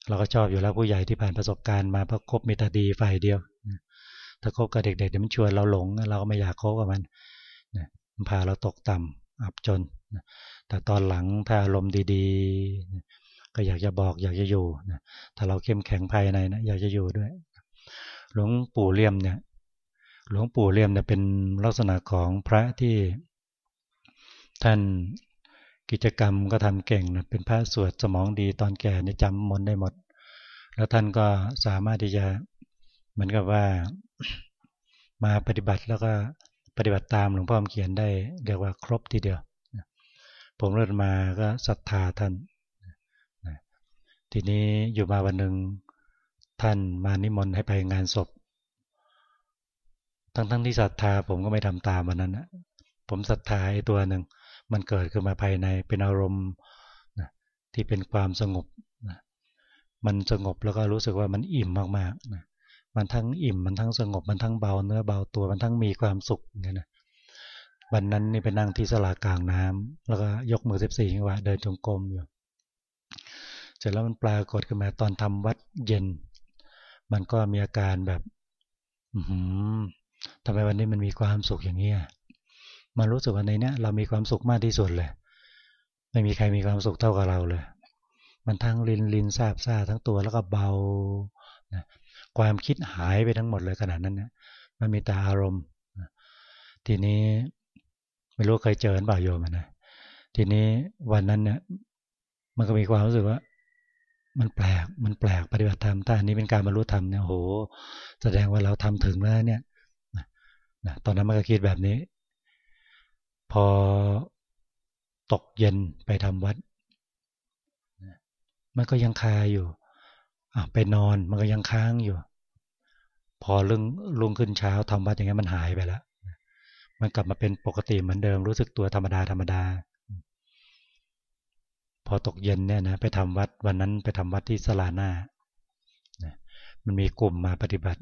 เราก็ชอบอยู่แล้วผู้ใหญ่ที่ผ่านประสบการณ์มาประคบมีแต่ดีฝ่ายเดียวถ้าคบกับเด็กๆเดี๋ยวมันชวนเราหลง เราก็ไม่อยากคบกับมันมันพาเราตกต่ำอับจนแต่ตอนหลังถ้าอารมณ์ดีๆ ก็อยากจะบอกอยากจะอยู่ถ้าเราเข้มแข็งภายในนะอยากจะอยู่ด้วย หลวงปู่เลี่ยมเนี่ย หลวงปู่เลี่ยมเนี่ยเป็นลักษณะของพระที่ท่านกิจกรรมก็ทำเก่งนะเป็นพระสวดสมองดีตอนแก่เนี่ยจำมนได้หมด แล้วท่านก็สามารถที่จะเหมือนกับว่ามาปฏิบัติแล้วก็ปฏิบัติตามหลวงพ่อเขียนได้เรียกว่าครบทีเดียว ผมเริ่มมาก็ศรัทธาท่าน ทีนี้อยู่มาวันหนึ่งท่านมานิมนต์ให้ไปงานศพ ทั้งๆทที่ศรัทธาผมก็ไม่ทำตามวันนั้นนะผมศรัทธาไอ้ตัวหนึ่งมันเกิดขึ้นมาภายในเป็นอารมณ์นะที่เป็นความสงบนะมันสงบแล้วก็รู้สึกว่ามันอิ่มมากๆนะมันทั้งอิ่มมันทั้งสงบมันทั้งเบาเนื้อเบาตัวมันทั้งมีความสุขเงี้ยนะวันนั้นนี่ไปนั่งที่สลากลางน้ำแล้วก็ยกมือสิบสี่จังหวะเดินจงกรมอยู่เสร็จแล้วมันปรากฏขึ้นมาตอนทำวัดเย็น มันก็มีอาการแบบ อื ทำไมวันนี้มันมีความสุขอย่างนี้มันรู้สึกว่าในนี้เรามีความสุขมากที่สุดเลย ไม่มีใครมีความสุขเท่ากับเราเลย มันทั้งลินลินซาบซาทั้งตัวแล้วก็เบานะความคิดหายไปทั้งหมดเลยขนาดนั้นนะมันมีแต่อารมณ์ทีนี้ไม่รู้เคยเจอหรือเปล่าโยมนะทีนี้วันนั้นเนี่ยมันก็มีความรู้สึกว่า มันแปลกมันแปลกปฏิบัติธรรมถ้าอันนี้เป็นการบรรลุธรรมเนี่ยโห แสดงว่าเราทำถึงแล้วเนี่ย นะตอนนั้นมันก็คิดแบบนี้ พอตกเย็นไปทำวัด มันก็ยังคาอยู่ไปนอนมันก็ยังค้างอยู่ พอลุงลุงขึ้นเช้าทำวัดอย่างเงี้ยมันหายไปแล้วมันกลับมาเป็นปกติเหมือนเดิมรู้สึกตัวธรรมดาธรรมดา พอตกเย็นเนี่ยนะไปทำวัดวันนั้นไปทำวัดที่สลาหน้ามันมีกลุ่มมาปฏิบัติ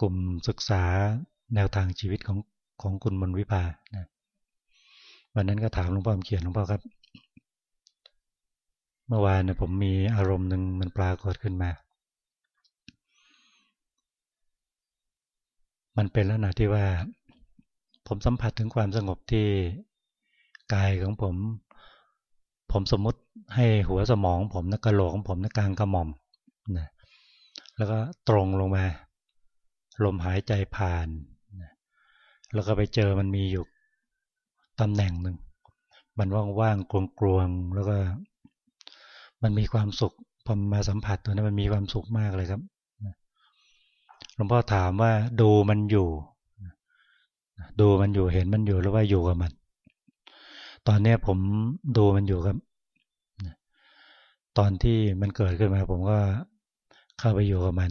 กลุ่มศึกษาแนวทางชีวิตของของคุณมนวิภานะวันนั้นก็ถามหลวงพ่อเขียนหลวงพ่อครับ เมื่อวานเนี่ยผมมีอารมณ์หนึ่งมันปรากฏขึ้นมา มันเป็นลักษณะที่ว่า ผมสัมผัสถึงความสงบที่กายของผม ผมสมมติให้หัวสมอง ผมนะกระโหลกของผมนะกลางกระหม่อมนะแล้วก็ตรงลงมา ลมหายใจผ่าน แล้วก็ไปเจอมันมีอยู่ตำแหน่งหนึ่ง มันว่างๆกลวงๆ แล้วก็มันมีความสุขพอมาสัมผัสตัวนั้นมันมีความสุขมากเลยครับหลวงพ่อถามว่าดูมันอยู่ ดูมันอยู่เห็นมันอยู่หรือว่าอยู่กับมัน ตอนนี้ผมดูมันอยู่ครับ ตอนที่มันเกิดขึ้นมา ผมก็เข้าไปอยู่กับมัน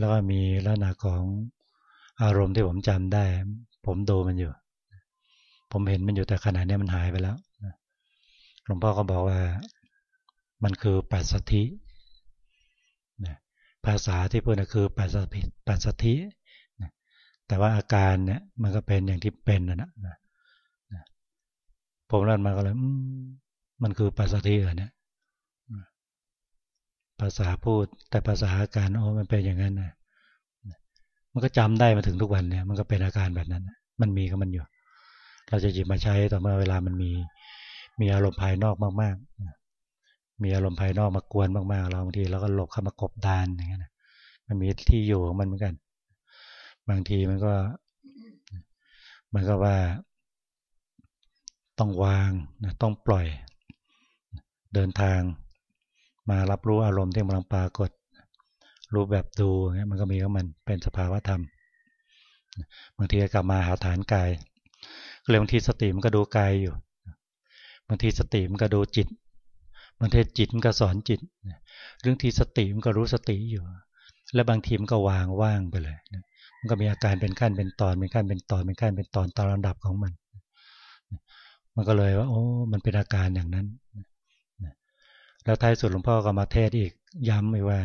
แล้วก็มีลักษณะของอารมณ์ที่ผมจำได้ ผมดูมันอยู่ ผมเห็นมันอยู่แต่ขณะนี้มันหายไปแล้วหลวงพ่อก็บอกว่ามันคือปัสสธิภาษาที่พูดคือปัสสธิปัสสธิแต่ว่าอาการเนี่ยมันก็เป็นอย่างที่เป็นนะนะผมเล่นมาก็เลยมันคือปัสสธิเหรอเนี่ย ภาษาพูด แต่ภาษาอาการโอ้มันเป็นอย่างนั้นนะมันก็จำได้มาถึงทุกวันเนี่ย มันก็เป็นอาการแบบนั้น มันมีก็มันอยู่ เราจะหยิบมาใช้ต่อเมื่อเวลามันมี มีอารมณ์ภายนอกมากๆ มีอารมณ์ภายนอกมากวนมากๆ เราบางทีเราก็หลบเข้ามากบดานอย่างเงี้ยมันมีที่อยู่ของมันเหมือนกัน บางทีมันก็ มันก็ว่า ต้องวางนะต้องปล่อย เดินทาง มารับรู้อารมณ์ที่กำลังปรากฏ รู้แบบดูเงี้ยมันก็มีของมันเป็นสภาวะธรรมบางทีกลับมาหาฐานกายเลยบางทีสติมันก็ดูกายอยู่บางทีสติมันก็ดูจิตบางทีจิตมันก็สอนจิตเรื่องที่สติมันก็รู้สติอยู่ และบางทีมันก็วางว่างไปเลยมันก็มีอาการเป็นขั้นเป็นตอนเป็นขั้นเป็นตอนเป็นขั้นเป็นตอนตามลำดับของมัน มันก็เลยว่าโอ้มันเป็นอาการอย่างนั้น แล้วท้ายสุดหลวงพ่อก็มาเทศอีกย้ำไว้ว่า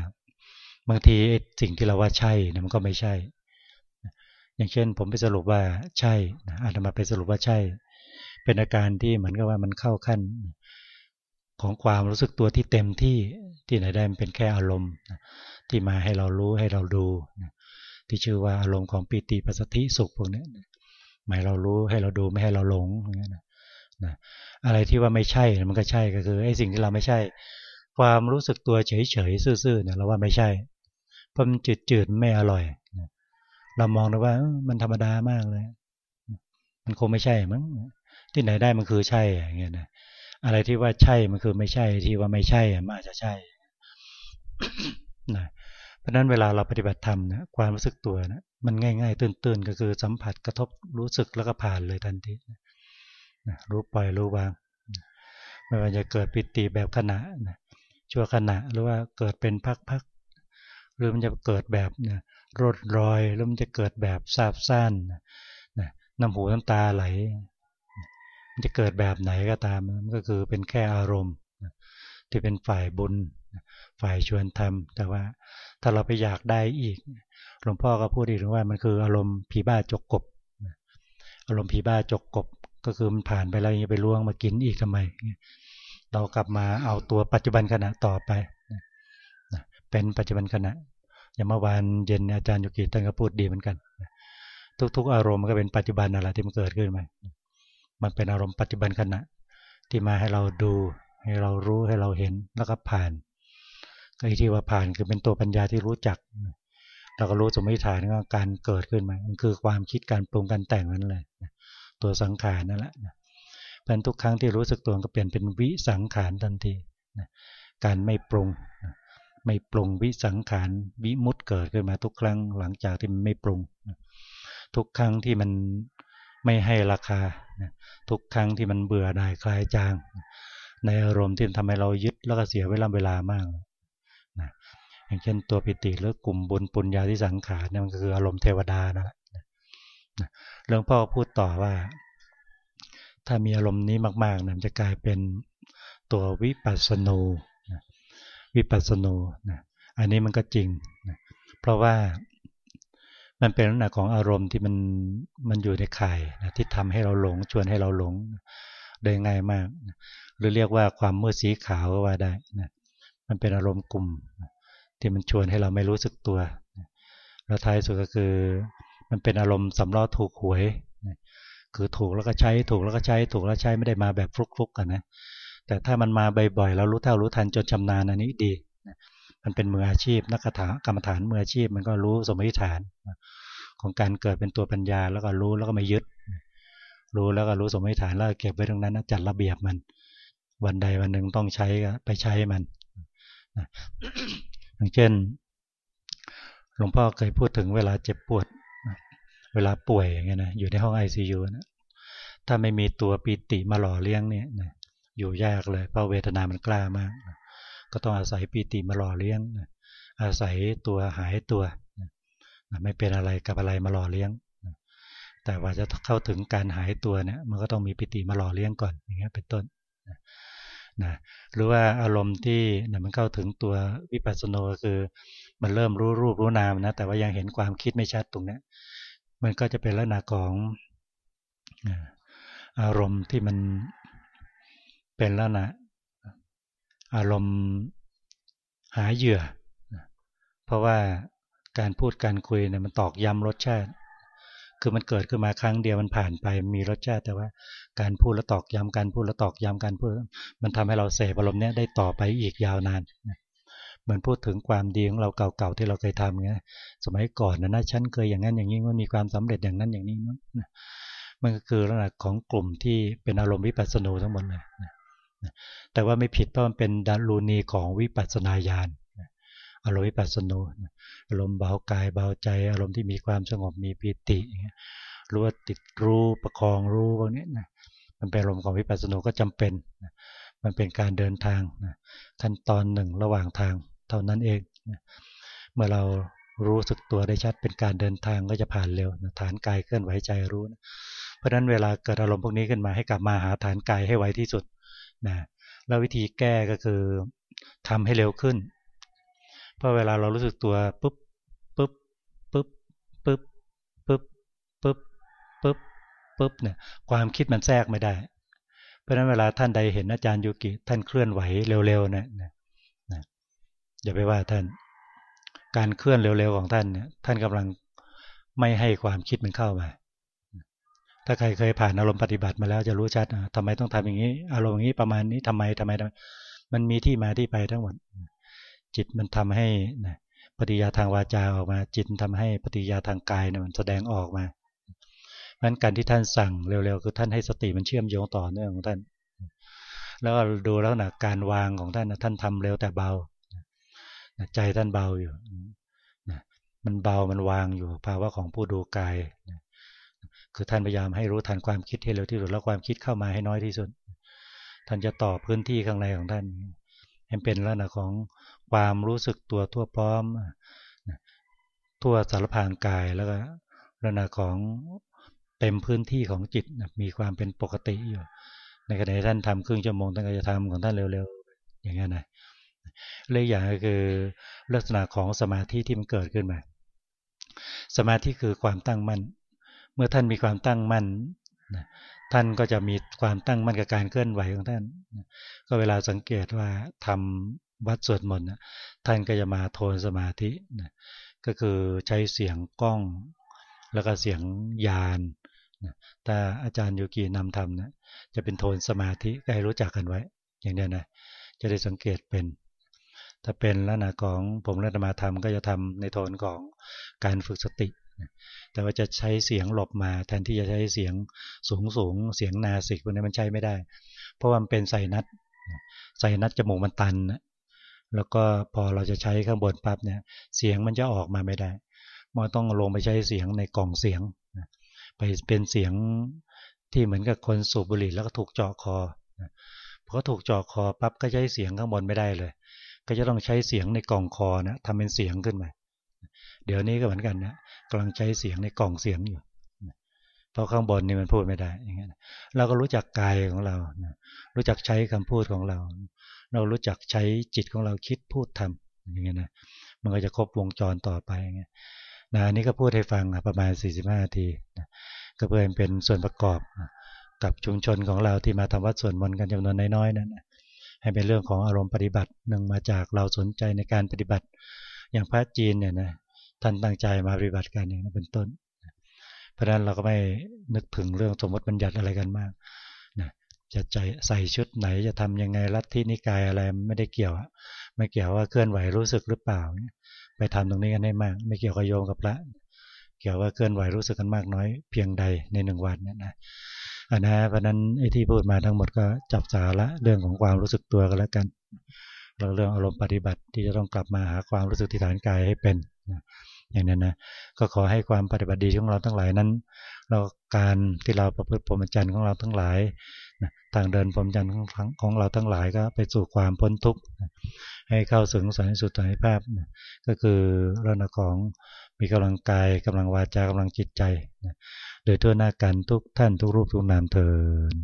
บางทีสิ่งที่เราว่าใช่มันก็ไม่ใช่ อย่างเช่น ผมไปสรุปว่าใช่อาตมาไปสรุปว่าใช่ เป็นอาการที่เหมือนกับว่ามันเข้าขั้น ของความรู้สึกตัวที่เต็มที่ที่ไหนได้มันเป็นแค่อารมณ์ ที่มาให้เรารู้ให้เราดูที่ชื่อว่าอารมณ์ของปีติปัสสติสุขพวกนี้หมายเรารู้ให้เราดูไม่ให้เราหลงอย่างนี้นะ อะไรที่ว่าไม่ใช่มันก็ใช่ก็คือไอ้สิ่งที่เราไม่ใช่ ความรู้สึกตัวเฉยๆซื่อๆเนี่ยเราว่าไม่ใช่เพราะมันจืดๆไม่อร่อยเรามองดูว่ามันธรรมดามากเลย มันคงไม่ใช่มั้งที่ไหนได้มันคือใช่อย่างเงี้ยนะอะไรที่ว่าใช่มันคือไม่ใช่ที่ว่าไม่ใช่มันอาจจะใช่นะเพราะนั้นเวลาเราปฏิบัติธรรมนะความรู้สึกตัวนะมันง่าย ๆ ตื่นๆก็คือสัมผัสกระทบรู้สึกแล้วก็ผ่านเลยทันทีนะ รู้ปล่อยรู้วางไม่ว่าจะเกิดปิติแบบขณะชั่วขณะหรือว่าเกิดเป็นพักๆหรือมันจะเกิดแบบเนี่ยรดรอยแล้วมันจะเกิดแบบซาบซ่านนะน้ำหูน้ำตาไหล มันจะเกิดแบบไหนก็ตามมันก็คือเป็นแค่อารมณ์ที่เป็นฝ่ายบุญฝ่ายชวนทำแต่ว่าถ้าเราไปอยากได้อีกหลวงพ่อก็พูดอีกว่ามันคืออารมณ์ผีบ้าจกกบ อารมณ์ผีบ้าจกกบ ก็คือมันผ่านไปแล้วยังไปล่วงมากินอีกทำไม เรากลับมาเอาตัวปัจจุบันขณะต่อไปเป็นปัจจุบันขณะอย่างเมื่อวานเย็นอาจารย์ยุกิท่านก็พูดดีเหมือนกัน ทุก ๆ อารมณ์มันก็เป็นปัจจุบันอะไรที่มันเกิดขึ้นมามันเป็นอารมณ์ปัจจุบันขณะ ที่มาให้เราดูให้เรารู้ให้เราเห็นแล้วก็ผ่านก็ที่ว่าผ่านคือเป็นตัวปัญญาที่รู้จัก เราก็รู้สมมติฐานว่าการเกิดขึ้นมา มันคือความคิดการปรุงการแต่งนั้นเลย ตัวสังขารนั่นแหละเป็นทุกครั้งที่รู้สึกตัวก็เปลี่ยนเป็นวิสังขารทันทีการไม่ปรุง ไม่ปรุงวิสังขารวิมุตเกิดขึ้นมาทุกครั้งหลังจากที่มันไม่ปรุง ทุกครั้งที่มันไม่ให้ราคา ทุกครั้งที่มันเบื่อหน่ายคลายจาง ในอารมณ์ที่ทำให้เรายึดแล้วก็เสียเวลาเวลามากนะอย่างเช่นตัวปิติหรือกลุ่มบุญปุญญาที่สังขารนี่มันก็คืออารมณ์เทวดานะ หลวงพ่อพูดต่อว่า ถ้ามีอารมณ์นี้มากๆนะจะกลายเป็นตัววิปัสสนูวิปัสสนูนะอันนี้มันก็จริงนะเพราะว่ามันเป็นลักษณะของอารมณ์ที่มันมันอยู่ในข่ายนะที่ทำให้เราหลงชวนให้เราหลงได้ง่ายมากนะหรือเรียกว่าความมืดสีขาวก็ว่าได้นะมันเป็นอารมณ์กลุ่มนะที่มันชวนให้เราไม่รู้สึกตัวนะแล้วท้ายสุดก็คือ มันเป็นอารมณ์สำล้อถูกหวยคือถูกแล้วก็ใช้ถูกแล้วก็ใช้ถูกแล้วใช้ไม่ได้มาแบบฟลุกๆกันนะแต่ถ้ามันมาบ่อยๆเรารู้เท่ารู้ทันจนชำนาญอันนี้ดี มันเป็นมืออาชีพนักถากรรมฐานมืออาชีพมันก็รู้สมมติฐาน ของการเกิดเป็นตัวปัญญาแล้วก็รู้แล้วก็ไม่ยึด รู้แล้วก็รู้สมมติฐานแล้วเก็บไว้ตรงนั้นจัดระเบียบมัน วันใดวันหนึ่งต้องใช้ไปใช้มันอย่างเช่นหลวงพ่อเคยพูดถึงเวลาเจ็บปวด เวลาป่วยอย่างเงี้ยนะอยู่ในห้องไอซียูนะถ้าไม่มีตัวปีติมาหล่อเลี้ยงเนี่ยอยู่ยากเลยเพราะเวทนามันกล้ามากก็ต้องอาศัยปีติมาหล่อเลี้ยงอาศัยตัวหายตัวไม่เป็นอะไรกับอะไรมาหล่อเลี้ยงแต่ว่าจะเข้าถึงการหายตัวเนี่ยมันก็ต้องมีปิติมาหล่อเลี้ยงก่อนอย่างเงี้ยเป็นต้นนะหรือว่าอารมณ์ที่นี่ยมันเข้าถึงตัววิปัสสโนก็คือมันเริ่มรู้รูปรู้นามนะแต่ว่ายังเห็นความคิดไม่ชัดตรงนี้ มันก็จะเป็นลักษณะของอารมณ์ที่มันเป็นลักษณะอารมณ์หาเหยื่อ เพราะว่าการพูดการคุยเนี่ยมันตอกย้ำรสชาติ คือมันเกิดขึ้นมาครั้งเดียวมันผ่านไปมีรสชาติ แต่ว่าการพูดแล้วตอกย้ำการพูดแล้วตอกย้ำการพูด มันทำให้เราเสพอารมณ์เนี้ยได้ต่อไปอีกยาวนานเมือนพูดถึงความดีของเราเก่าๆที่เราเคยทำเงี้ย สมัยก่อนนะนะฉันเคยอย่างนั้นอย่างนี้มันมีความสำเร็จอย่างนั้นอย่างนี้นะมันก็คือลักษณะของกลุ่มที่เป็นอารมณ์วิปัสสนูทั้งหมดเลยแต่ว่าไม่ผิดเพราะมันเป็นดารูณีของวิปัสสนาญาณอารมณ์วิปัสสนูอารมณ์เบากายเบาใจ อารมณ์ที่มีความสงบมีปิติรู้ว่าติดรู้ประคองรู้พวกนี้นะมันเป็นอารมณ์ของวิปัสสนูก็จำเป็น มันเป็นการเดินทางขั้นตอนหนึ่งระหว่างทาง เท่านั้นเองเมื่อเรารู้สึกตัวได้ชัดเป็นการเดินทางก็จะผ่านเร็วฐานกายเคลื่อนไหวใจรู้เพราะฉะนั้นเวลาเกิดอารมณ์พวกนี้ขึ้นมาให้กลับมาหาฐานกายให้ไวที่สุดนะแล้ววิธีแก้ก็คือทำให้เร็วขึ้นเพราะเวลาเรารู้สึกตัวปุ๊บปุ๊บปุ๊บปุ๊บปุ๊บปุ๊บปุ๊บปุ๊บเนี่ยความคิดมันแทรกไม่ได้ เพราะฉะนั้นเวลาท่านใดเห็นอาจารย์ยูกิท่านเคลื่อนไหวเร็วๆเนี่ยนะ อย่าไปว่าท่าน การเคลื่อนเร็วๆของท่านเนี่ยท่านกำลังไม่ให้ความคิดมันเข้ามาถ้าใครเคยผ่านอารมณ์ปฏิบัติมาแล้วจะรู้ชัดทำไมต้องทำอย่างนี้ อารมณ์อย่างนี้ประมาณนี้ทำไมทำไม มันมีที่มาที่ไปทั้งหมด จิตมันทำให้นะปฏิยาทางวาจาออกมา จิตทำให้ปฏิยาทางกายนะมันแสดงออกมาเพราะนั้นการที่ท่านสั่งเร็วๆคือท่านให้สติมันเชื่อมโยงต่อเนื่องของท่าน แล้วดูแล้วนะการวางของท่านนะท่านทำเร็วแต่เบา ใจท่านเบาอยู่มันเบามันวางอยู่ภาวะของผู้ดูกายคือท่านพยายามให้รู้ทันความคิดให้เร็วที่สุดแล้วความคิดเข้ามาให้น้อยที่สุด ท่านจะต่อพื้นที่ข้างในของท่านให้เป็นลักษณะของความรู้สึกตัวทั่วพร้อมทั่วสารพางกายแล้วก็ลักษณะของเต็มพื้นที่ของจิตมีความเป็นปกติอยู่ในขณะที่ท่านทำครึ่งชั่วโมงท่านก็จะทำของท่านเร็วๆอย่างนี้นะ เลยอย่างก็คือลักษณะของสมาธิที่มันเกิดขึ้นมา สมาธิคือความตั้งมั่น เมื่อท่านมีความตั้งมั่นท่านก็จะมีความตั้งมั่นกับการเคลื่อนไหวของท่าน ก็เวลาสังเกตว่าทำวัดสวดมนต์ท่านก็จะมาโทนสมาธิ ก็คือใช้เสียงกล้อง แล้วก็เสียงยานถ้าอาจารย์โยกีนำทำนะจะเป็นโทนสมาธิก็ให้รู้จักกันไว้ อย่างนี้นะ จะได้สังเกตเป็น ถ้าเป็นลักษณะของผมและธรรมาธรรมก็จะทำในโทนของการฝึกสติ แต่ว่าจะใช้เสียงหลบมา แทนที่จะใช้เสียงสูงสูงเสียงนาสิกพวกนี้มันใช้ไม่ได้ เพราะมันเป็นใส่นัดใส่นัดจมูกมันตันแล้วก็พอเราจะใช้ข้างบนปั๊บเนี่ย เสียงมันจะออกมาไม่ได้มันต้องลงไปใช้เสียงในกล่องเสียงไปเป็นเสียงที่เหมือนกับคนสูบบุหรี่แล้วก็ถูกเจาะคอพอถูกเจาะคอปั๊บก็ใช้เสียงข้างบนไม่ได้เลย ก็จะต้องใช้เสียงในกล่องคอนะทำเป็นเสียงขึ้นมาเดี๋ยวนี้ก็เหมือนกันนะกำลังใช้เสียงในกล่องเสียงอยู่เพราะข้างบนนี่มันพูดไม่ได้อย่างเงี้ยเราก็รู้จักกายของเรารู้จักใช้คำพูดของเรา เรารู้จักใช้จิตของเราคิดพูดทำอย่างเงี้ยนะมันก็จะครบวงจรต่อไปอย่างเงี้ยนะอันนี้ก็พูดให้ฟังประมาณ 45นาทีนะก็เพื่อเป็นส่วนประกอบกับชุมชนของเราที่มาทำวัดส่วนมนต์กันจำนวนน้อยๆนั้นนะ ให้เป็นเรื่องของอารมณ์ปฏิบัติหนึ่งมาจากเราสนใจในการปฏิบัติ อย่างพระจีนเนี่ยนะท่านตั้งใจมาปฏิบัติกันอย่างนี้เป็นต้น เพราะฉะนั้นเราก็ไม่นึกถึงเรื่องสมมติบัญญัติอะไรกันมากนะจะใจใส่ชุดไหนจะทำยังไงรัฐนิกายอะไรไม่ได้เกี่ยวไม่เกี่ยวว่าเคลื่อนไหวรู้สึกหรือเปล่า ไปทำตรงนี้กันให้มาก ไม่เกี่ยวกับโยมกับพระเกี่ยวว่าเคลื่อนไหวรู้สึกกันมากน้อยเพียงใดในหนึ่งวันเนี่ยนะ นนะเพราะนั้นไอ้ที่พูดมาทั้งหมดก็จับสาระเรื่องของความรู้สึกตัวกันแล้วกันเราเรื่องอารมณ์ปฏิบัติที่จะต้องกลับมาหาความรู้สึกที่ฐานกายให้เป็นอย่างนั้นนะก็ขอให้ความปฏิบัติดีของเราทั้งหลายนั้น เราการที่เราประพฤติพรหมจรรย์ของเราทั้งหลายทางเดินพรหมจรรย์ของของเราทั้งหลายก็ไปสู่ความพ้นทุกข์ให้เข้าถึงสันติสุขสันติภาพก็คือเรื่องของมีกำลังกายกำลังวาจากำลังจิตใจ โดยทั่วหน้ากันทุกท่านทุกรูปทุกนามเถิน